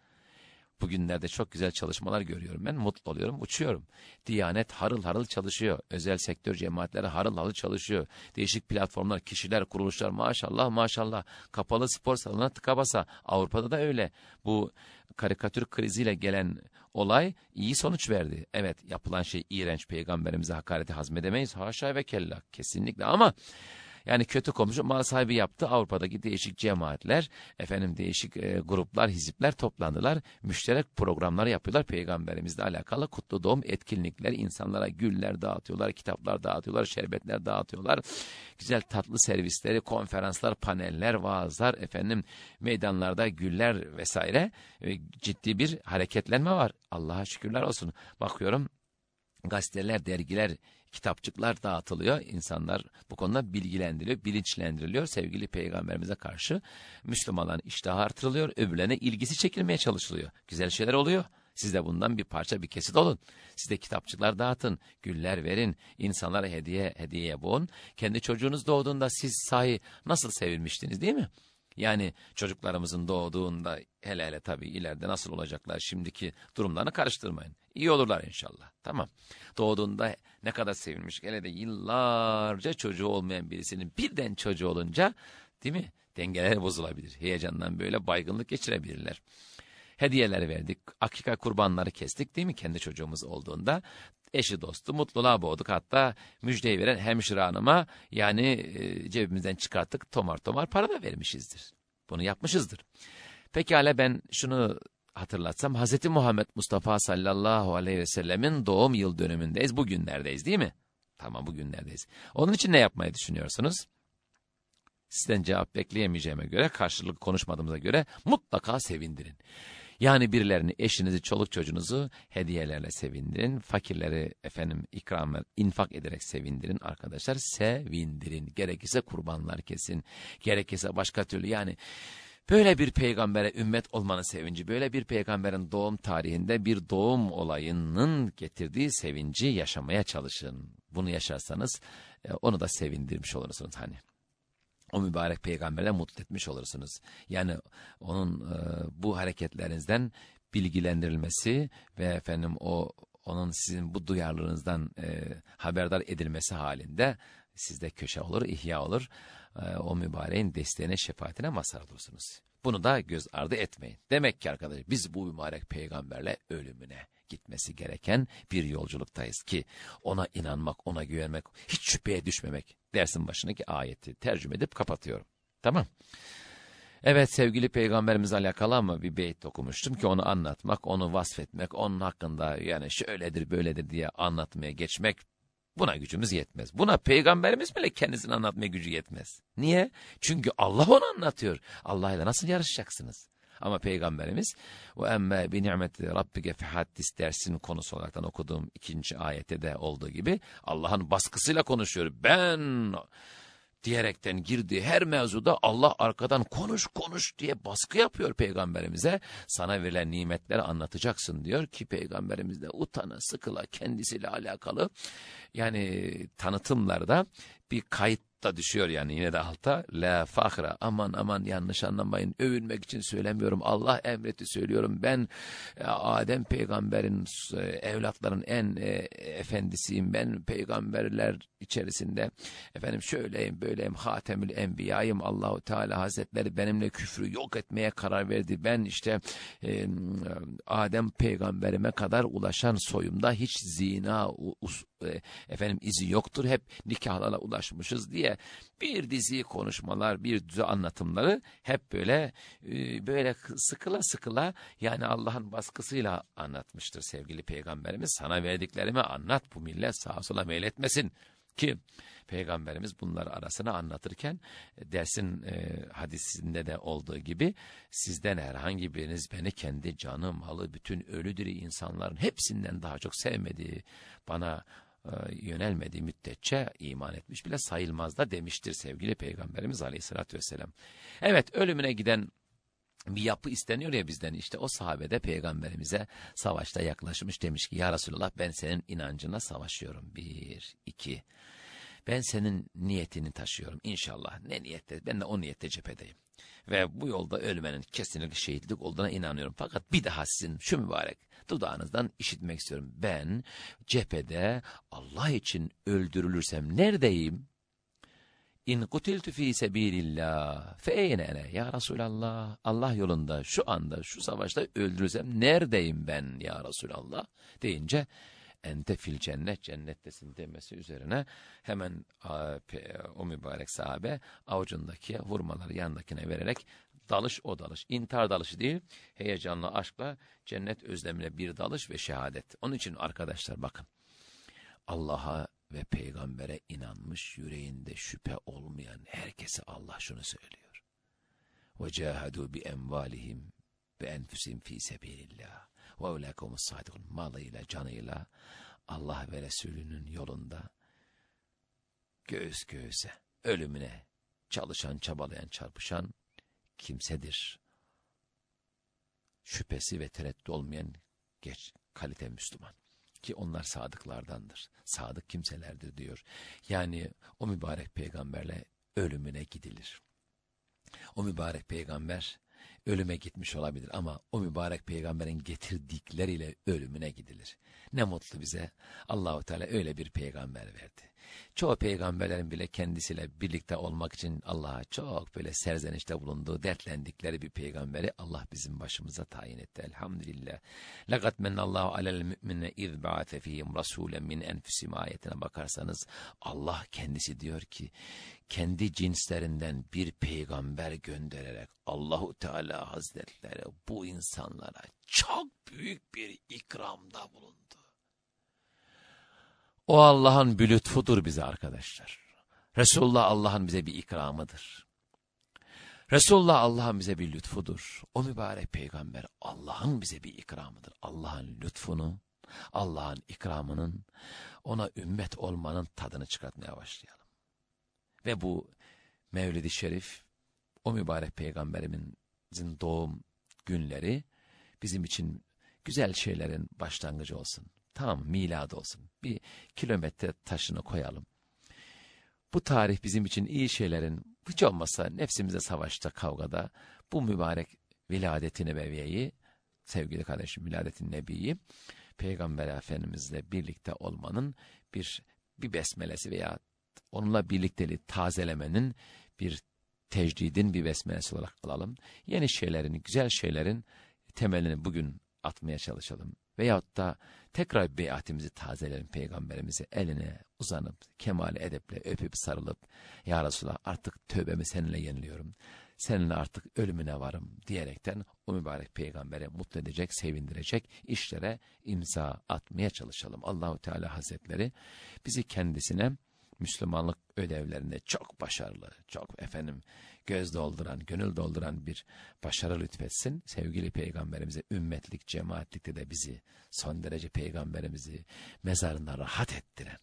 Bugünlerde çok güzel çalışmalar görüyorum ben. Mutlu oluyorum, uçuyorum. Diyanet harıl harıl çalışıyor. Özel sektör cemaatleri harıl harıl çalışıyor. Değişik platformlar, kişiler, kuruluşlar maşallah maşallah. Kapalı spor salonuna tıka basa. Avrupa'da da öyle. Bu karikatür kriziyle gelen olay iyi sonuç verdi. Evet yapılan şey iğrenç peygamberimize hakareti hazmedemeyiz. Haşa ve kella kesinlikle ama yani kötü komşu mal sahibi yaptı. Avrupa'daki değişik cemaatler, efendim değişik e, gruplar, hizipler toplandılar. Müşterek programlar yapıyorlar. Peygamberimizle alakalı kutlu doğum etkinlikler, insanlara güller dağıtıyorlar, kitaplar dağıtıyorlar, şerbetler dağıtıyorlar. Güzel tatlı servisleri, konferanslar, paneller, vaazlar, efendim meydanlarda güller vesaire e, ciddi bir hareketlenme var. Allah'a şükürler olsun. Bakıyorum gazeteler, dergiler, kitapçıklar dağıtılıyor. İnsanlar bu konuda bilgilendiriliyor, bilinçlendiriliyor. Sevgili peygamberimize karşı Müslümanların iştahı artırılıyor. Öbürlerine ilgisi çekilmeye çalışılıyor. Güzel şeyler oluyor. Siz de bundan bir parça bir kesit olun. Siz de kitapçıklar dağıtın, güller verin, insanlara hediye hediyeye boğun. Kendi çocuğunuz doğduğunda siz sahi nasıl sevilmiştiniz değil mi? Yani çocuklarımızın doğduğunda hele hele tabii ileride nasıl olacaklar şimdiki durumlarını karıştırmayın. İyi olurlar inşallah. Tamam. Doğduğunda ne kadar sevilmiş. Hele de yıllarca çocuğu olmayan birisinin birden çocuğu olunca değil mi? Dengeler bozulabilir. Heyecandan böyle baygınlık geçirebilirler. Hediyeler verdik. Akika kurbanları kestik değil mi? Kendi çocuğumuz olduğunda eşi dostu mutluluğa boğduk. Hatta müjdeyi veren hemşire hanıma yani e, cebimizden çıkarttık tomar tomar para da vermişizdir. Bunu yapmışızdır. Pekala ben şunu hatırlatsam Hz. Muhammed Mustafa sallallahu aleyhi ve sellemin doğum yıl dönümündeyiz. Bugünlerdeyiz değil mi? Tamam bugünlerdeyiz. Onun için ne yapmayı düşünüyorsunuz? Sizden cevap bekleyemeyeceğime göre, karşılıklı konuşmadığımıza göre mutlaka sevindirin. Yani birilerini, eşinizi, çoluk çocuğunuzu hediyelerle sevindirin. Fakirleri efendim ikram, infak ederek sevindirin arkadaşlar. Sevindirin. Gerekirse kurbanlar kesin. Gerekirse başka türlü yani Böyle bir peygambere ümmet olmanın sevinci, böyle bir peygamberin doğum tarihinde bir doğum olayının getirdiği sevinci yaşamaya çalışın. Bunu yaşarsanız e, onu da sevindirmiş olursunuz hani. O mübarek peygamberle mutlu etmiş olursunuz. Yani onun e, bu hareketlerinizden bilgilendirilmesi ve efendim o onun sizin bu duyarlılığınızdan e, haberdar edilmesi halinde sizde köşe olur, ihya olur. E, o mübareğin desteğine, şefaatine mazhar olursunuz. Bunu da göz ardı etmeyin. Demek ki arkadaşlar biz bu mübarek peygamberle ölümüne gitmesi gereken bir yolculuktayız ki ona inanmak, ona güvenmek, hiç şüpheye düşmemek dersin başındaki ayeti tercüme edip kapatıyorum. Tamam. Evet sevgili peygamberimiz alakalı ama bir beyt okumuştum ki onu anlatmak, onu vasfetmek, onun hakkında yani şöyledir böyledir diye anlatmaya geçmek Buna gücümüz yetmez. Buna peygamberimiz bile kendisini anlatmaya gücü yetmez. Niye? Çünkü Allah onu anlatıyor. Allah ile nasıl yarışacaksınız? Ama peygamberimiz o emme bi ni'meti rabbike fehaddis dersin konusu olaraktan okuduğum ikinci ayette de olduğu gibi Allah'ın baskısıyla konuşuyor. Ben diyerekten girdiği her mevzuda Allah arkadan konuş konuş diye baskı yapıyor peygamberimize. Sana verilen nimetleri anlatacaksın diyor ki peygamberimiz de utana sıkıla kendisiyle alakalı yani tanıtımlarda bir kayıt da düşüyor yani yine de alta. La fahra aman aman yanlış anlamayın. Övünmek için söylemiyorum. Allah emreti söylüyorum. Ben e, Adem peygamberin e, evlatların en e, efendisiyim. Ben peygamberler içerisinde efendim şöyleyim böyleyim hatemül enbiyayım. Allahu Teala Hazretleri benimle küfrü yok etmeye karar verdi. Ben işte Adem peygamberime kadar ulaşan soyumda hiç zina e, efendim izi yoktur. Hep nikahlara ulaşmışız diye bir dizi konuşmalar, bir dizi anlatımları hep böyle e, böyle sıkıla sıkıla yani Allah'ın baskısıyla anlatmıştır sevgili peygamberimiz. Sana verdiklerimi anlat bu millet sağa sola meyletmesin ki Peygamberimiz bunları arasına anlatırken e, dersin e, hadisinde de olduğu gibi sizden herhangi biriniz beni kendi canı, malı, bütün ölü diri insanların hepsinden daha çok sevmediği, bana yönelmediği müddetçe iman etmiş bile sayılmaz da demiştir sevgili Peygamberimiz Aleyhisselatü Vesselam. Evet ölümüne giden bir yapı isteniyor ya bizden işte o sahabede peygamberimize savaşta yaklaşmış demiş ki ya Resulallah ben senin inancına savaşıyorum. Bir, iki, ben senin niyetini taşıyorum inşallah. Ne niyette? Ben de o niyette cephedeyim. Ve bu yolda ölmenin kesinlikle şehitlik olduğuna inanıyorum. Fakat bir daha sizin şu mübarek dudağınızdan işitmek istiyorum. Ben cephede Allah için öldürülürsem neredeyim? İn kutiltu fi sebilillah fe eyne ya Resulallah Allah yolunda şu anda şu savaşta öldürülsem neredeyim ben ya Resulallah deyince ente fil cennet cennettesin demesi üzerine hemen o mübarek sahabe avucundaki hurmaları yandakine vererek dalış o dalış. intihar dalışı değil heyecanla aşkla cennet özlemine bir dalış ve şehadet. Onun için arkadaşlar bakın Allah'a ve peygambere inanmış yüreğinde şüphe olmayan herkese Allah şunu söylüyor. وَجَاهَدُوا بِاَنْوَالِهِمْ بِاَنْفُسِهِمْ ف۪ي سَب۪يلِ اللّٰهِ ve evlâkumus sadikun malıyla canıyla Allah ve Resulünün yolunda göğüs göğüse ölümüne çalışan çabalayan çarpışan kimsedir. Şüphesi ve tereddüt olmayan geç kalite Müslüman ki onlar sadıklardandır. Sadık kimselerdir diyor. Yani o mübarek peygamberle ölümüne gidilir. O mübarek peygamber ölüme gitmiş olabilir ama o mübarek peygamberin getirdikleriyle ölümüne gidilir. Ne mutlu bize. Allahu Teala öyle bir peygamber verdi. Çoğu peygamberlerin bile kendisiyle birlikte olmak için Allah'a çok böyle serzenişte bulunduğu, dertlendikleri bir peygamberi Allah bizim başımıza tayin etti. Elhamdülillah. لَقَدْ مَنَّ اللّٰهُ عَلَى الْمُؤْمِنَ اِذْ بَعَثَ ف۪يهِمْ رَسُولًا مِنْ اَنْفُسِمْ ayetine bakarsanız Allah kendisi diyor ki kendi cinslerinden bir peygamber göndererek Allahu Teala Hazretleri bu insanlara çok büyük bir ikramda bulundu. O Allah'ın bir lütfudur bize arkadaşlar. Resulullah Allah'ın bize bir ikramıdır. Resulullah Allah'ın bize bir lütfudur. O mübarek peygamber Allah'ın bize bir ikramıdır. Allah'ın lütfunu, Allah'ın ikramının, ona ümmet olmanın tadını çıkartmaya başlayalım. Ve bu Mevlid-i Şerif, o mübarek peygamberimizin doğum günleri bizim için güzel şeylerin başlangıcı olsun. Tamam milad olsun. Bir kilometre taşını koyalım. Bu tarih bizim için iyi şeylerin hiç olmasa nefsimize savaşta, kavgada bu mübarek viladeti nebeviyeyi, sevgili kardeşim viladetin nebiyi, Peygamber Efendimizle birlikte olmanın bir bir besmelesi veya onunla birlikteliği tazelemenin bir tecdidin bir besmelesi olarak alalım. Yeni şeylerin, güzel şeylerin temelini bugün atmaya çalışalım. Veyahut da tekrar beyatimizi tazelerim peygamberimize eline uzanıp kemal edeple öpüp sarılıp ya Resulallah artık tövbemi seninle yeniliyorum. Seninle artık ölümüne varım diyerekten o mübarek peygambere mutlu edecek, sevindirecek işlere imza atmaya çalışalım. Allahu Teala Hazretleri bizi kendisine Müslümanlık ödevlerinde çok başarılı, çok efendim göz dolduran, gönül dolduran bir başarı lütfetsin. Sevgili peygamberimize ümmetlik, cemaatlikte de bizi son derece peygamberimizi mezarında rahat ettiren,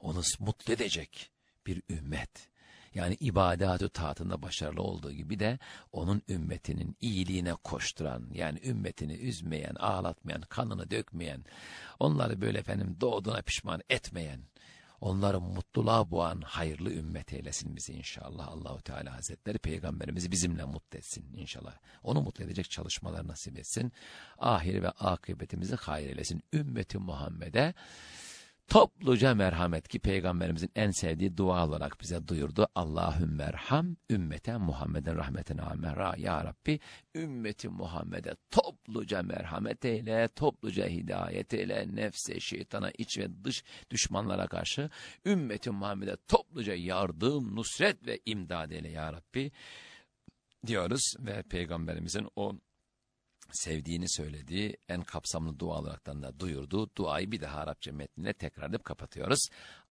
onu mutlu edecek bir ümmet. Yani ibadatı taatında başarılı olduğu gibi de onun ümmetinin iyiliğine koşturan, yani ümmetini üzmeyen, ağlatmayan, kanını dökmeyen, onları böyle efendim doğduğuna pişman etmeyen, onları mutluluğa boğan hayırlı ümmet eylesin bizi inşallah. Allahu Teala Hazretleri peygamberimizi bizimle mutlu etsin inşallah. Onu mutlu edecek çalışmalar nasip etsin. Ahir ve akıbetimizi hayır eylesin. Ümmeti Muhammed'e topluca merhamet ki peygamberimizin en sevdiği dua olarak bize duyurdu. Allahümme merham ümmete Muhammed'in rahmetine amen. Ya Rabbi ümmeti Muhammed'e topluca merhamet eyle, topluca hidayet eyle, nefse, şeytana, iç ve dış düşmanlara karşı ümmetin Muhammed'e topluca yardım, nusret ve imdad eyle ya Rabbi diyoruz ve Peygamberimizin o sevdiğini söylediği en kapsamlı dua olaraktan da duyurduğu duayı bir daha Arapça metnine tekrar edip kapatıyoruz.